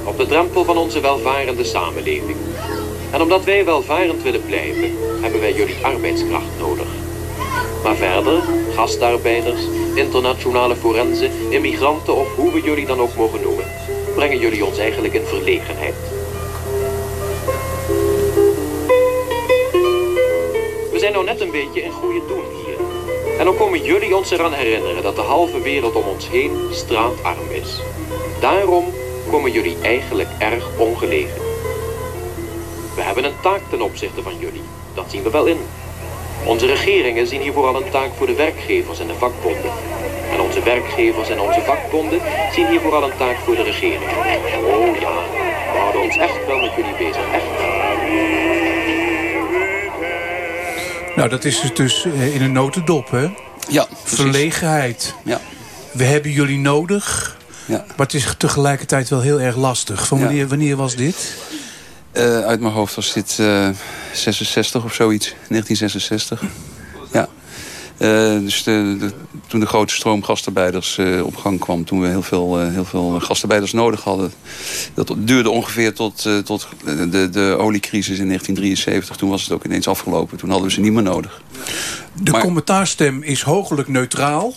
Op de drempel van onze welvarende samenleving. En omdat wij welvarend willen blijven, hebben wij jullie arbeidskracht nodig. Maar verder, gastarbeiders, internationale forensen, immigranten of hoe we jullie dan ook mogen noemen, brengen jullie ons eigenlijk in verlegenheid. We zijn nou net een beetje in goede doen hier. En dan komen jullie ons eraan herinneren dat de halve wereld om ons heen straatarm is. Daarom komen jullie eigenlijk erg ongelegen. We hebben een taak ten opzichte van jullie. Dat zien we wel in. Onze regeringen zien hier vooral een taak voor de werkgevers en de vakbonden. En onze werkgevers en onze vakbonden zien hier vooral een taak voor de regering. Oh ja, we houden ons echt wel met jullie bezig, echt. Nou, dat is dus in een notendop, hè? Ja, precies. Verlegenheid. Ja. We hebben jullie nodig, ja. maar het is tegelijkertijd wel heel erg lastig. Van wanneer, wanneer was dit? Uh, uit mijn hoofd was dit uh, 66 of zoiets, 1966. Ja. Uh, dus de, de, toen de grote stroom gastarbeiders op gang kwam... toen we heel veel, heel veel gastarbeiders nodig hadden... dat duurde ongeveer tot, tot de, de oliecrisis in 1973. Toen was het ook ineens afgelopen. Toen hadden we ze niet meer nodig. De maar, commentaarstem is hoogelijk neutraal.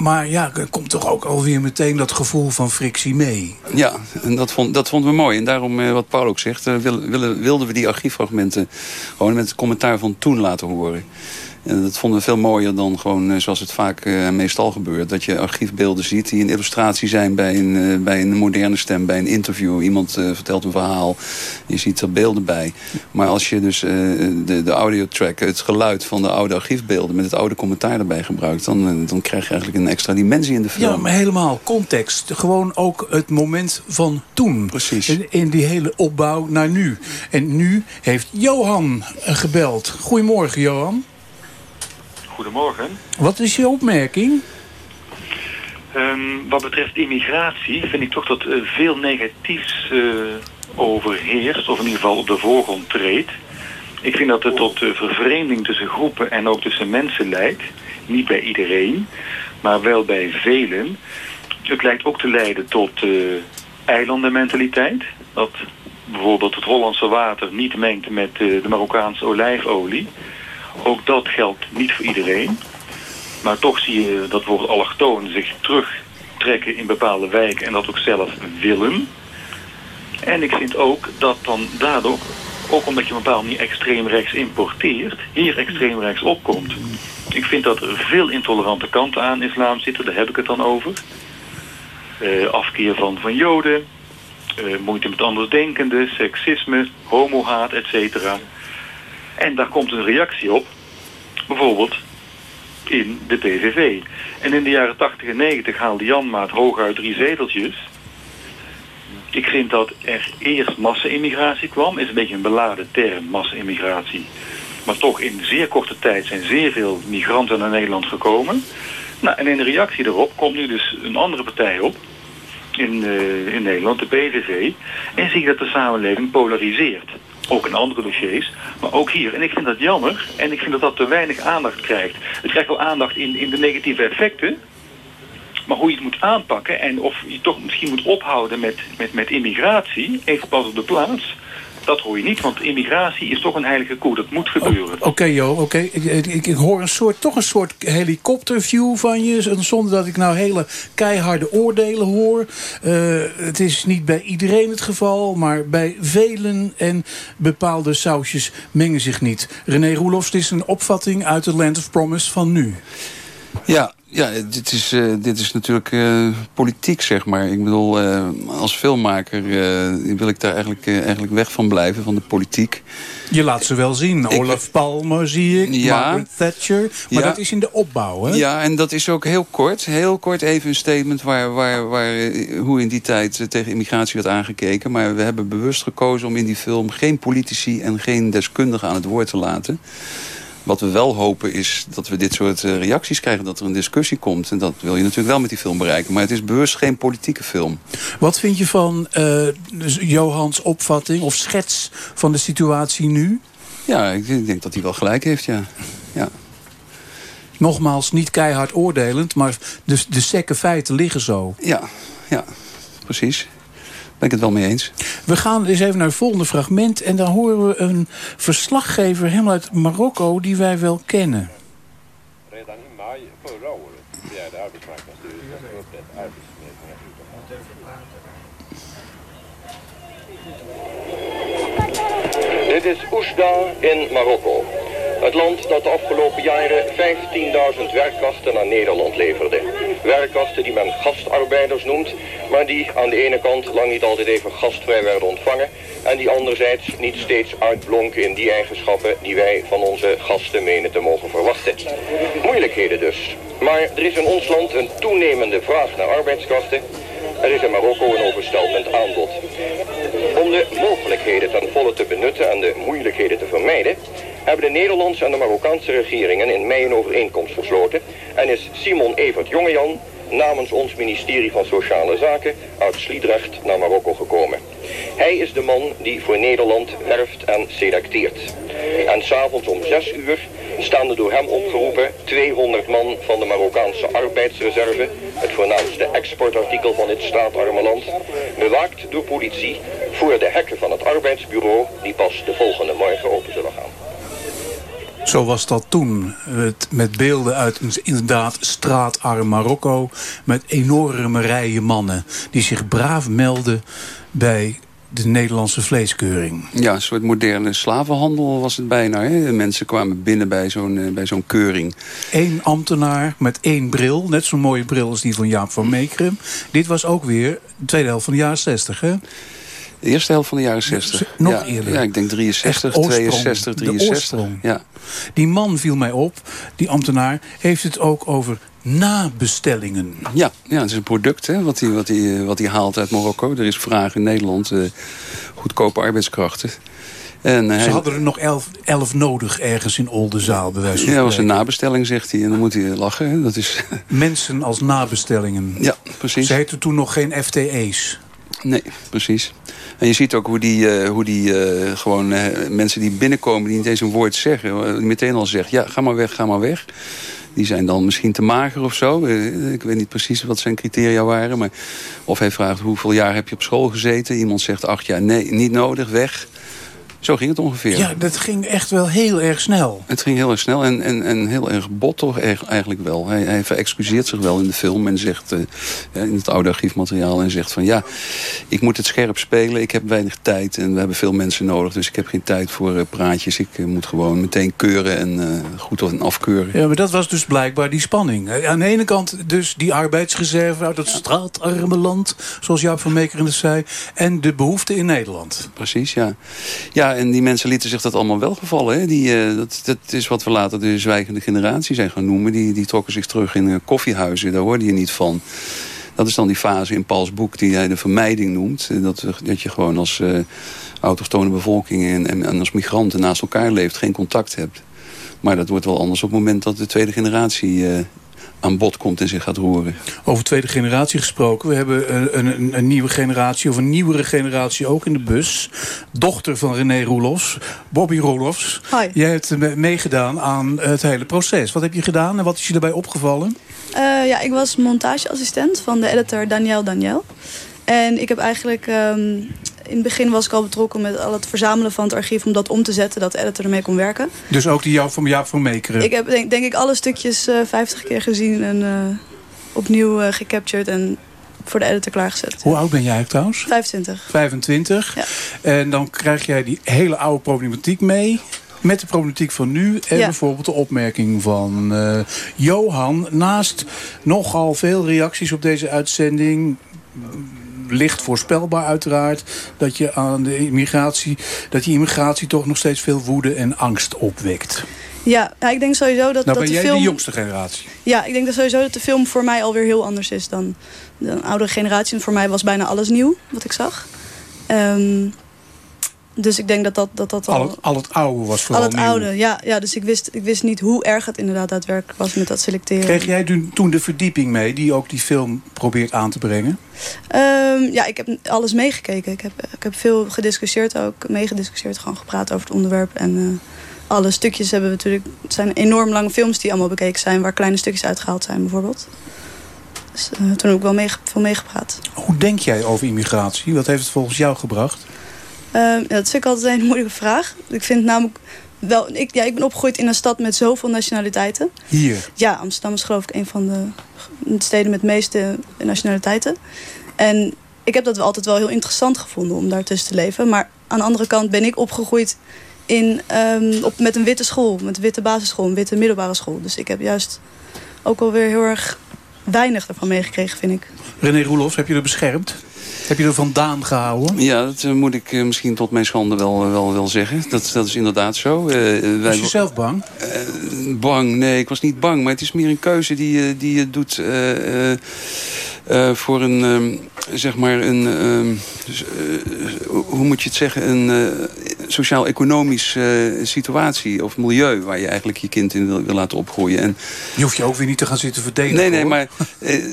Maar ja, er komt toch ook alweer meteen dat gevoel van frictie mee. Ja, en dat, vond, dat vonden we mooi. En daarom, wat Paul ook zegt, willen, wilden we die archieffragmenten... gewoon met het commentaar van toen laten horen. En dat vonden we veel mooier dan gewoon eh, zoals het vaak uh, meestal gebeurt. Dat je archiefbeelden ziet die een illustratie zijn bij een, uh, bij een moderne stem, bij een interview. Iemand vertelt een verhaal, je ziet er beelden bij. Maar als je dus de, de audiotrack, het geluid van de oude archiefbeelden... met het oude commentaar erbij gebruikt... dan, dan krijg je eigenlijk een extra dimensie in de film. Ja, maar helemaal context. Gewoon ook het moment van toen. Precies. In, in die hele opbouw naar nu. En nu heeft Johan gebeld. Goedemorgen, Johan. Goedemorgen. Wat is je opmerking? Um, wat betreft immigratie vind ik toch dat uh, veel negatiefs uh, overheerst, of in ieder geval op de voorgrond treedt. Ik vind dat het tot uh, vervreemding tussen groepen en ook tussen mensen leidt. Niet bij iedereen, maar wel bij velen. Het lijkt ook te leiden tot eilandenmentaliteit. Dat bijvoorbeeld het Hollandse water niet mengt met de Marokkaanse olijfolie. Ook dat geldt niet voor iedereen. Maar toch zie je dat bijvoorbeeld allochtonen zich terugtrekken in bepaalde wijken en dat ook zelf willen. En ik vind ook dat dan daardoor, ook omdat je een bepaalde manier extreem rechts importeert, hier extreem rechts opkomt. Ik vind dat er veel intolerante kanten aan islam zitten, daar heb ik het dan over. Uh, afkeer van, van joden, uh, moeite met andersdenkenden, seksisme, homohaat, et cetera. En daar komt een reactie op, bijvoorbeeld in de PVV. En in de jaren 80 en 90 haalde Janmaat hooguit drie zeteltjes. Ik vind dat er eerst massa-immigratie kwam. Is een beetje een beladen term, massa-immigratie. Maar toch in zeer korte tijd zijn zeer veel migranten naar Nederland gekomen. Nou, en in reactie daarop komt nu dus een andere partij op. In, uh, in Nederland, de PVV. En zie je dat de samenleving polariseert. Ook in andere dossiers, maar ook hier. En ik vind dat jammer en ik vind dat dat te weinig aandacht krijgt. Het krijgt wel aandacht in, in de negatieve effecten, maar hoe je het moet aanpakken en of je toch misschien moet ophouden met, met, met immigratie, even pas op de plaats dat hoor je niet, want immigratie is toch een heilige koe. Dat moet gebeuren. Oké, okay, Jo, oké. Ik, ik, ik, hoor een soort, toch een soort helikopterview van je. Zonder dat ik nou hele keiharde oordelen hoor. Uh, het is niet bij iedereen het geval, maar bij velen. En bepaalde sausjes mengen zich niet. René Roelofs, dit is een opvatting uit de Land of Promise van nu. Ja, ja, dit is, uh, dit is natuurlijk uh, politiek, zeg maar. Ik bedoel, uh, als filmmaker wil ik daar eigenlijk, eigenlijk weg van blijven, van de politiek. Je laat ze wel zien. Ik, Olaf Palme zie ik, ja, Margaret Thatcher. Maar ja, dat is in de opbouw, hè? Ja, en dat is ook heel kort. Heel kort even een statement waar, waar, waar, hoe in die tijd tegen immigratie werd aangekeken. Maar we hebben bewust gekozen om in die film geen politici en geen deskundigen aan het woord te laten. Wat we wel hopen is dat we dit soort eh, reacties krijgen. Dat er een discussie komt. En dat wil je natuurlijk wel met die film bereiken. Maar het is bewust geen politieke film. Wat vind je van uh, Johans opvatting of schets van de situatie nu? Ja, ik denk dat hij wel gelijk heeft, ja. ja. Nogmaals, niet keihard oordelend, maar de, de sekke feiten liggen zo. Ja, ja, precies ben ik het wel mee eens. We gaan eens even naar het volgende fragment. En dan horen we een verslaggever helemaal uit Marokko die wij wel kennen. Redan in maj förra året begärde arbetsmarknadsstyrelsen upprätt arbetsförmedlingar Dit is Oesda in Marokko. Het land dat de afgelopen jaren 15.000 werkkasten naar Nederland leverde. Werkkasten die men gastarbeiders noemt, maar die aan de ene kant lang niet altijd even gastvrij werden ontvangen en die anderzijds niet steeds uitblonken in die eigenschappen die wij van onze gasten menen te mogen verwachten. Moeilijkheden dus. Maar er is in ons land een toenemende vraag naar arbeidskasten. Er is in Marokko een overstelpend aanbod. Om de mogelijkheden ten volle te benutten en de moeilijkheden te vermijden, hebben de Nederlandse en de Marokkaanse regeringen in mei een overeenkomst gesloten en is Simon Evert Jongejan namens ons ministerie van Sociale Zaken uit Sliedrecht naar Marokko gekomen. Hij is de man die voor Nederland werft en selecteert. En s'avonds om zes uur staan de door hem opgeroepen 200 man van de Marokkaanse arbeidsreserve, het voornaamste exportartikel van dit straatarme land, bewaakt door politie voor de hekken van het arbeidsbureau die pas de volgende morgen open zullen gaan. Zo was dat toen. Met beelden uit een inderdaad straatarm Marokko. Met enorme rijen mannen. Die zich braaf melden bij de Nederlandse vleeskeuring. Ja, een soort moderne slavenhandel was het bijna. Hè? Mensen kwamen binnen bij zo'n eh, bij zo'n keuring. Eén ambtenaar met één bril. Net zo'n mooie bril als die van Jaap van Meekeren. Dit was ook weer de tweede helft van de jaren 60, hè? De eerste helft van de jaren 60. Nog ja, eerder. Ja, ik denk 63, Echt oorsprong. 62, De 63. oorsprong. Ja. Die man viel mij op, die ambtenaar, heeft het ook over nabestellingen. Ja, ja, het is een product hè, wat hij wat hij, wat hij haalt uit Marokko. Er is vraag in Nederland, eh, goedkope arbeidskrachten. En, Ze hij- hadden er nog elf, elf nodig ergens in Oldenzaal, bij wijze van Ja, dat was een nabestelling, zegt hij. En dan moet hij lachen. Hè. Dat is... Mensen als nabestellingen. Ja, precies. Ze heten toen nog geen FTE's. Nee, precies. En je ziet ook hoe die, eh, hoe die eh, gewoon eh, mensen die binnenkomen... die niet eens een woord zeggen, die meteen al zegt... ja, ga maar weg, ga maar weg. Die zijn dan misschien te mager of zo. Ik weet niet precies wat zijn criteria waren. Maar of hij vraagt hoeveel jaar heb je op school gezeten. Iemand zegt acht jaar, nee, niet nodig, weg. Zo ging het ongeveer. Ja, dat ging echt wel heel erg snel. Het ging heel erg snel en, en, en heel erg bot toch eigenlijk wel. Hij, hij verexcuseert zich wel in de film en zegt eh, ja, in het oude archiefmateriaal... en zegt van ja, ik moet het scherp spelen, ik heb weinig tijd... en we hebben veel mensen nodig, dus ik heb geen tijd voor eh, praatjes. Ik eh, moet gewoon meteen keuren en eh, goed en afkeuren. Ja, maar dat was dus blijkbaar die spanning. Eh, Aan de ene kant dus die arbeidsreserve uit het straatarme land... zoals Jaap van Meekeren het zei... en de behoefte in Nederland. Precies, ja. Ja, en die mensen lieten zich dat allemaal wel gevallen. Hè? Die, eh, dat, dat is wat we later de zwijgende generatie zijn gaan noemen. Die, die trokken zich terug in eh, koffiehuizen, daar hoorde je niet van. Dat is dan die fase in Pauls boek die hij de vermijding noemt. Eh, Dat, dat je gewoon als eh autochtone bevolking en, en, en als migranten naast elkaar leeft, geen contact hebt. Maar dat wordt wel anders op het moment dat de tweede generatie aan bod komt en zich gaat roeren. Over tweede generatie gesproken. We hebben een, een, een nieuwe generatie, of een nieuwere generatie ook in de bus. Dochter van René Roelofs, Bobby Roelofs. Hoi. Jij hebt eh, meegedaan aan het hele proces. Wat heb je gedaan en wat is je daarbij opgevallen? Eh, ja, ik was montageassistent van de editor Daniel Daniel. En ik heb eigenlijk... ehm, in het begin was ik al betrokken met al het verzamelen van het archief... om dat om te zetten, dat de editor ermee kon werken. Dus ook die jou van Jaap van Meekeren. Ik heb denk, denk ik alle stukjes eh 50 keer gezien en eh, opnieuw eh, gecaptured en voor de editor klaargezet. Hoe oud ben jij trouwens? 25. 25. En dan krijg jij die hele oude problematiek mee. Met de problematiek van nu. En Ja. bijvoorbeeld de opmerking van Johan. Naast nogal veel reacties op deze uitzending. Licht voorspelbaar uiteraard. Dat je aan de immigratie. Dat die immigratie toch nog steeds veel woede en angst opwekt. Ja, ik denk sowieso dat, nou dat ben de jij film... de jongste generatie. Ja, ik denk dat sowieso dat de film voor mij alweer heel anders is dan de oudere generatie. En voor mij was bijna alles nieuw, wat ik zag. Ehm, dus ik denk dat dat, dat, dat Al het, al het oude was al vooral het nieuw. oude, ja, ja. Dus ik wist, ik wist niet hoe erg het inderdaad daadwerkelijk was met dat selecteren. Kreeg jij toen- de verdieping mee die ook die film probeert aan te brengen? Ehm, ja, ik heb alles meegekeken. Ik heb, ik heb veel gediscussieerd ook, meegediscussieerd. Gewoon gepraat over het onderwerp. En eh, alle stukjes hebben we natuurlijk... Het zijn enorm lange films die allemaal bekeken zijn... waar kleine stukjes uitgehaald zijn bijvoorbeeld. Dus eh, toen heb ik wel mee, veel meegepraat. Hoe denk jij over immigratie? Wat heeft het volgens jou gebracht? Ehm, ja, dat vind ik altijd een moeilijke vraag. Ik vind namelijk wel... Ik, ja, ik ben opgegroeid in een stad met zoveel nationaliteiten. Hier. Ja, Amsterdam is geloof ik een van de steden met de meeste nationaliteiten. En ik heb dat wel altijd wel heel interessant gevonden om daartussen te leven. Maar aan de andere kant ben ik opgegroeid in, ehm, op, met een witte school. Met een witte basisschool, een witte middelbare school. Dus ik heb juist ook alweer heel erg weinig ervan meegekregen, vind ik. René Roelofs, heb je er beschermd? Heb je er vandaan gehouden? Ja, dat eh, moet ik eh, misschien tot mijn schande wel, wel, wel zeggen. Dat, dat is inderdaad zo. Eh, eh, Was je zelf bang? Eh, bang, nee, ik was niet bang. Maar het is meer een keuze die, je- die je doet eh, eh, eh, voor een, ehm, zeg maar, een, ehm, eh, hoe moet je het zeggen, een eh, sociaal-economisch eh, situatie of milieu waar je eigenlijk je kind in wil, wil laten opgroeien. En, Je hoeft je ook weer niet te gaan zitten verdedigen. nee, nee, hoor. maar eh,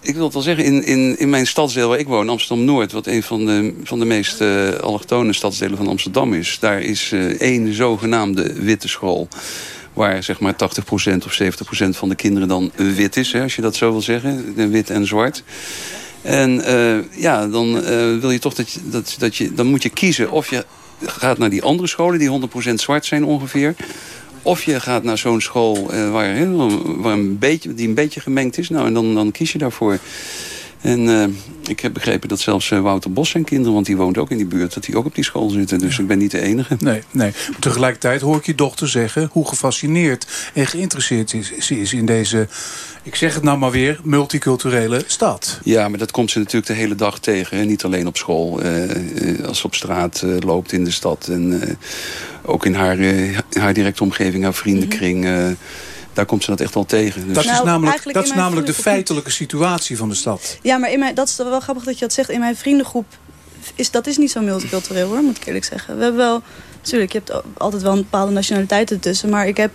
ik wil het wel zeggen, in, in, in mijn stadsdeel waar ik woon, Amsterdam-Noord... wat een van de, van de meest eh, allochtone stadsdelen van Amsterdam is... daar is eh, één zogenaamde witte school Waar zeg maar 80% of 70% van de kinderen dan wit is, hè, als je dat zo wil zeggen. Wit en zwart. En uh, ja, dan uh, wil je toch dat, dat, dat je, dan moet je kiezen of je gaat naar die andere scholen die 100% zwart zijn ongeveer. Of je gaat naar zo'n school uh, waar, waar een beetje, die een beetje gemengd is. Nou, en dan, dan kies je daarvoor. En uh, ik heb begrepen dat zelfs uh, Wouter Bos zijn kinderen... want die woont ook in die buurt, dat die ook op die school zitten. Dus ik ben niet de enige. Nee, nee. Maar tegelijkertijd hoor ik je dochter zeggen... hoe gefascineerd en geïnteresseerd ze is in deze... ik zeg het nou maar weer, multiculturele stad. Ja, maar dat komt ze natuurlijk de hele dag tegen. Hè? Niet alleen op school. Uh, als ze op straat loopt in de stad. En ook in haar, haar directe omgeving, haar vriendenkring... Mm -hmm daar komt ze dat echt wel tegen. Dus. Dat is nou, namelijk, dat is namelijk de feitelijke situatie van de stad. Ja, maar in mijn, dat is wel grappig dat je dat zegt. In mijn vriendengroep is dat is niet zo multicultureel hoor, moet ik eerlijk zeggen. We hebben wel, natuurlijk, je hebt altijd wel een bepaalde nationaliteit ertussen. Maar ik heb,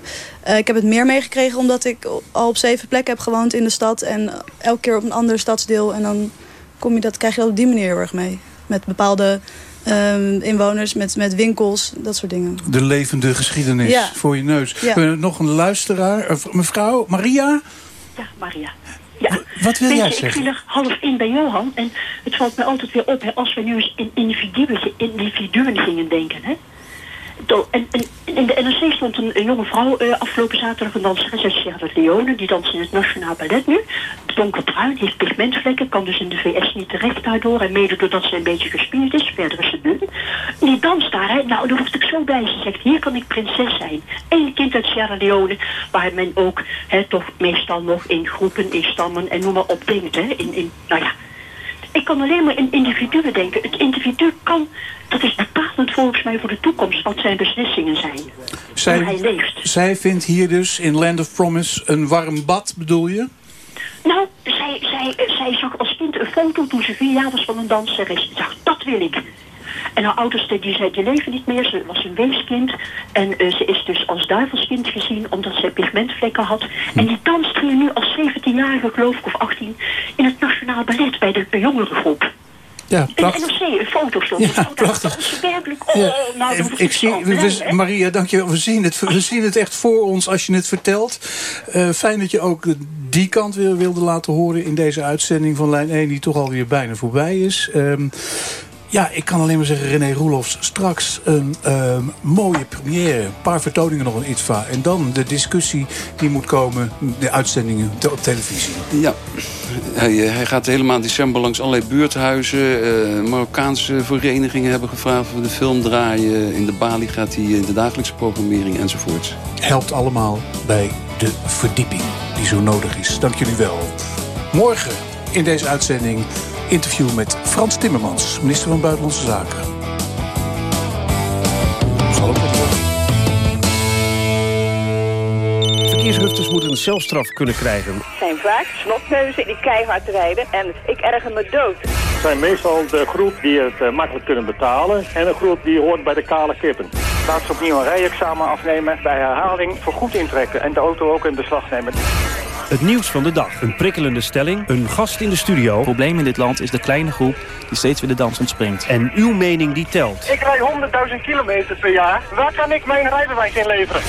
uh, ik heb het meer meegekregen omdat ik al op zeven plekken heb gewoond in de stad. En elke keer op een ander stadsdeel. En dan kom je dat, krijg je dat op die manier heel erg mee. Met bepaalde Um, inwoners, met, met winkels, dat soort dingen. De levende geschiedenis ja. voor je neus. Ja. We hebben nog een luisteraar. Mevrouw, Maria? Ja, Maria. Ja. Wat wil Weet jij je, zeggen? Ik viel er half in bij Johan. En het valt mij altijd weer op, hè, als we nu eens in individuen, individuen gingen denken. Hè. En, en, in de NRC stond een, jonge vrouw uh, afgelopen zaterdag een danseres uit Sierra Leone. Die danst in het Nationaal Ballet nu. Donkerbruin, heeft pigmentvlekken, kan dus in de VS niet terecht daardoor. En mede doordat ze een beetje gespierd is, verder is ze dun. Die danst daar, nou daar word ik zo bij. Ze zegt, hier kan ik prinses zijn. Eén kind uit Sierra Leone, waar men ook hè, toch meestal nog in groepen, in stammen en noem maar op denkt. Hè. In, in, nou ja, ik kan alleen maar in individuen denken. Het individu kan, dat is bepalend volgens mij voor de toekomst, wat zijn beslissingen zijn. Zij, Hoe hij leeft. zij vindt hier dus in Land of Promise een warm bad, bedoel je? Nou, zij, zij, zij zag als kind een foto toen ze vier jaar was van een danseres. Ze dacht, dat wil ik. En haar ouders die zei, die leven niet meer. Ze was een weeskind. En uh, ze is dus als duivelskind gezien omdat ze pigmentvlekken had. En die danst hier nu als 17-jarige, geloof ik, of 18... in het Nationaal Ballet bij de jongerengroep. Ja, In de NRC, een foto stond. Ja, prachtig. Werkelijk... Oh, Ja. nou, ik zie, we- we- Maria, dankjewel. We zien, het, we zien het echt voor ons als je het vertelt. Eh, fijn dat je ook die kant weer wilde laten horen in deze uitzending van Lijn 1... die toch alweer bijna voorbij is. Ehm, ja, ik kan alleen maar zeggen, René Roelofs, straks een ehm, mooie première. Een paar vertoningen nog in ITVA. En dan de discussie die moet komen, de uitzendingen op televisie. Ja, hij, eh, hij gaat de hele maand december langs allerlei buurthuizen. eh, Marokkaanse verenigingen hebben gevraagd of we de film draaien. In de Bali gaat hij in de dagelijkse programmering enzovoorts. helpt allemaal bij de verdieping die zo nodig is. Dank jullie wel. Morgen in deze uitzending interview met Frans Timmermans, minister van Buitenlandse Zaken. Zal ook wat worden. Verkeersrufters moeten een celstraf kunnen krijgen. Het zijn vaak snotneuzen die keihard rijden en ik erger me dood. Het zijn meestal de groep die het eh, makkelijk kunnen betalen en een groep die hoort bij de kale kippen. Laat ze opnieuw een rijexamen afnemen, bij herhaling voorgoed intrekken en de auto ook in beslag nemen. Het nieuws van de dag. Een prikkelende stelling. Een gast in de studio. Het probleem in dit land is de kleine groep die steeds weer de dans ontspringt. En uw mening die telt. Ik rij 100.000 kilometer per jaar. Waar kan ik mijn rijbewijs inleveren?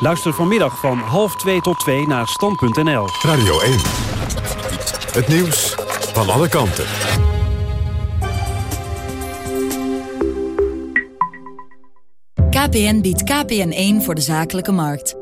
Luister vanmiddag van half 2 tot 2 naar stand.nl. Radio 1. Het nieuws van alle kanten. KPN biedt KPN1 voor de zakelijke markt.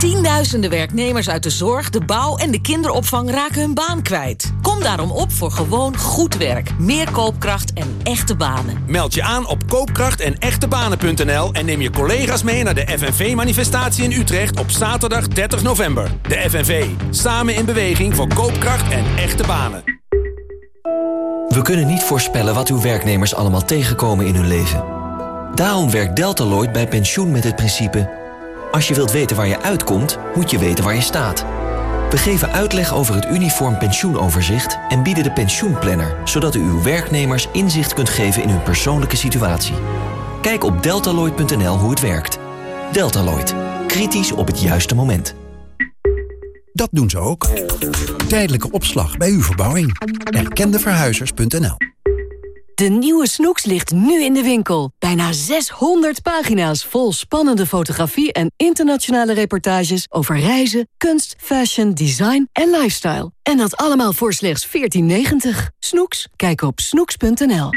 Tienduizenden werknemers uit de zorg, de bouw en de kinderopvang raken hun baan kwijt. Kom daarom op voor gewoon goed werk, meer koopkracht en echte banen. Meld je aan op koopkracht en echtebanen.nl en neem je collega's mee naar de FNV-manifestatie in Utrecht op zaterdag 30 november. De FNV, samen in beweging voor koopkracht en echte banen. We kunnen niet voorspellen wat uw werknemers allemaal tegenkomen in hun leven. Daarom werkt Deltaloid bij pensioen met het principe... als je wilt weten waar je uitkomt, moet je weten waar je staat. We geven uitleg over het Uniform Pensioenoverzicht en bieden de pensioenplanner, zodat u uw werknemers inzicht kunt geven in hun persoonlijke situatie. Kijk op deltaloid.nl hoe het werkt. Deltaloid. Kritisch op het juiste moment. Dat doen ze ook. Tijdelijke opslag bij uw verbouwing. Erkendeverhuizers.nl De nieuwe Snoeks ligt nu in de winkel. Bijna 600 pagina's vol spannende fotografie en internationale reportages over reizen, kunst, fashion, design en lifestyle. En dat allemaal voor slechts 14,90. Snoeks? Kijk op snoeks.nl.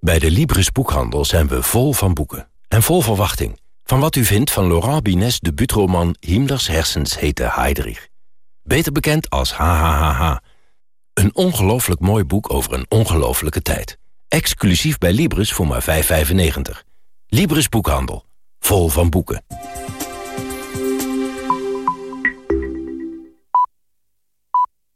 Bij de Libris Boekhandel zijn we vol van boeken. En vol verwachting. Van wat u vindt van Laurent Binès debuutroman Himmlers hersens heten Heydrich. Beter bekend als HHHH. Een ongelooflijk mooi boek over een ongelooflijke tijd. Exclusief bij Libris voor maar 5,95. Libris Boekhandel. Vol van boeken.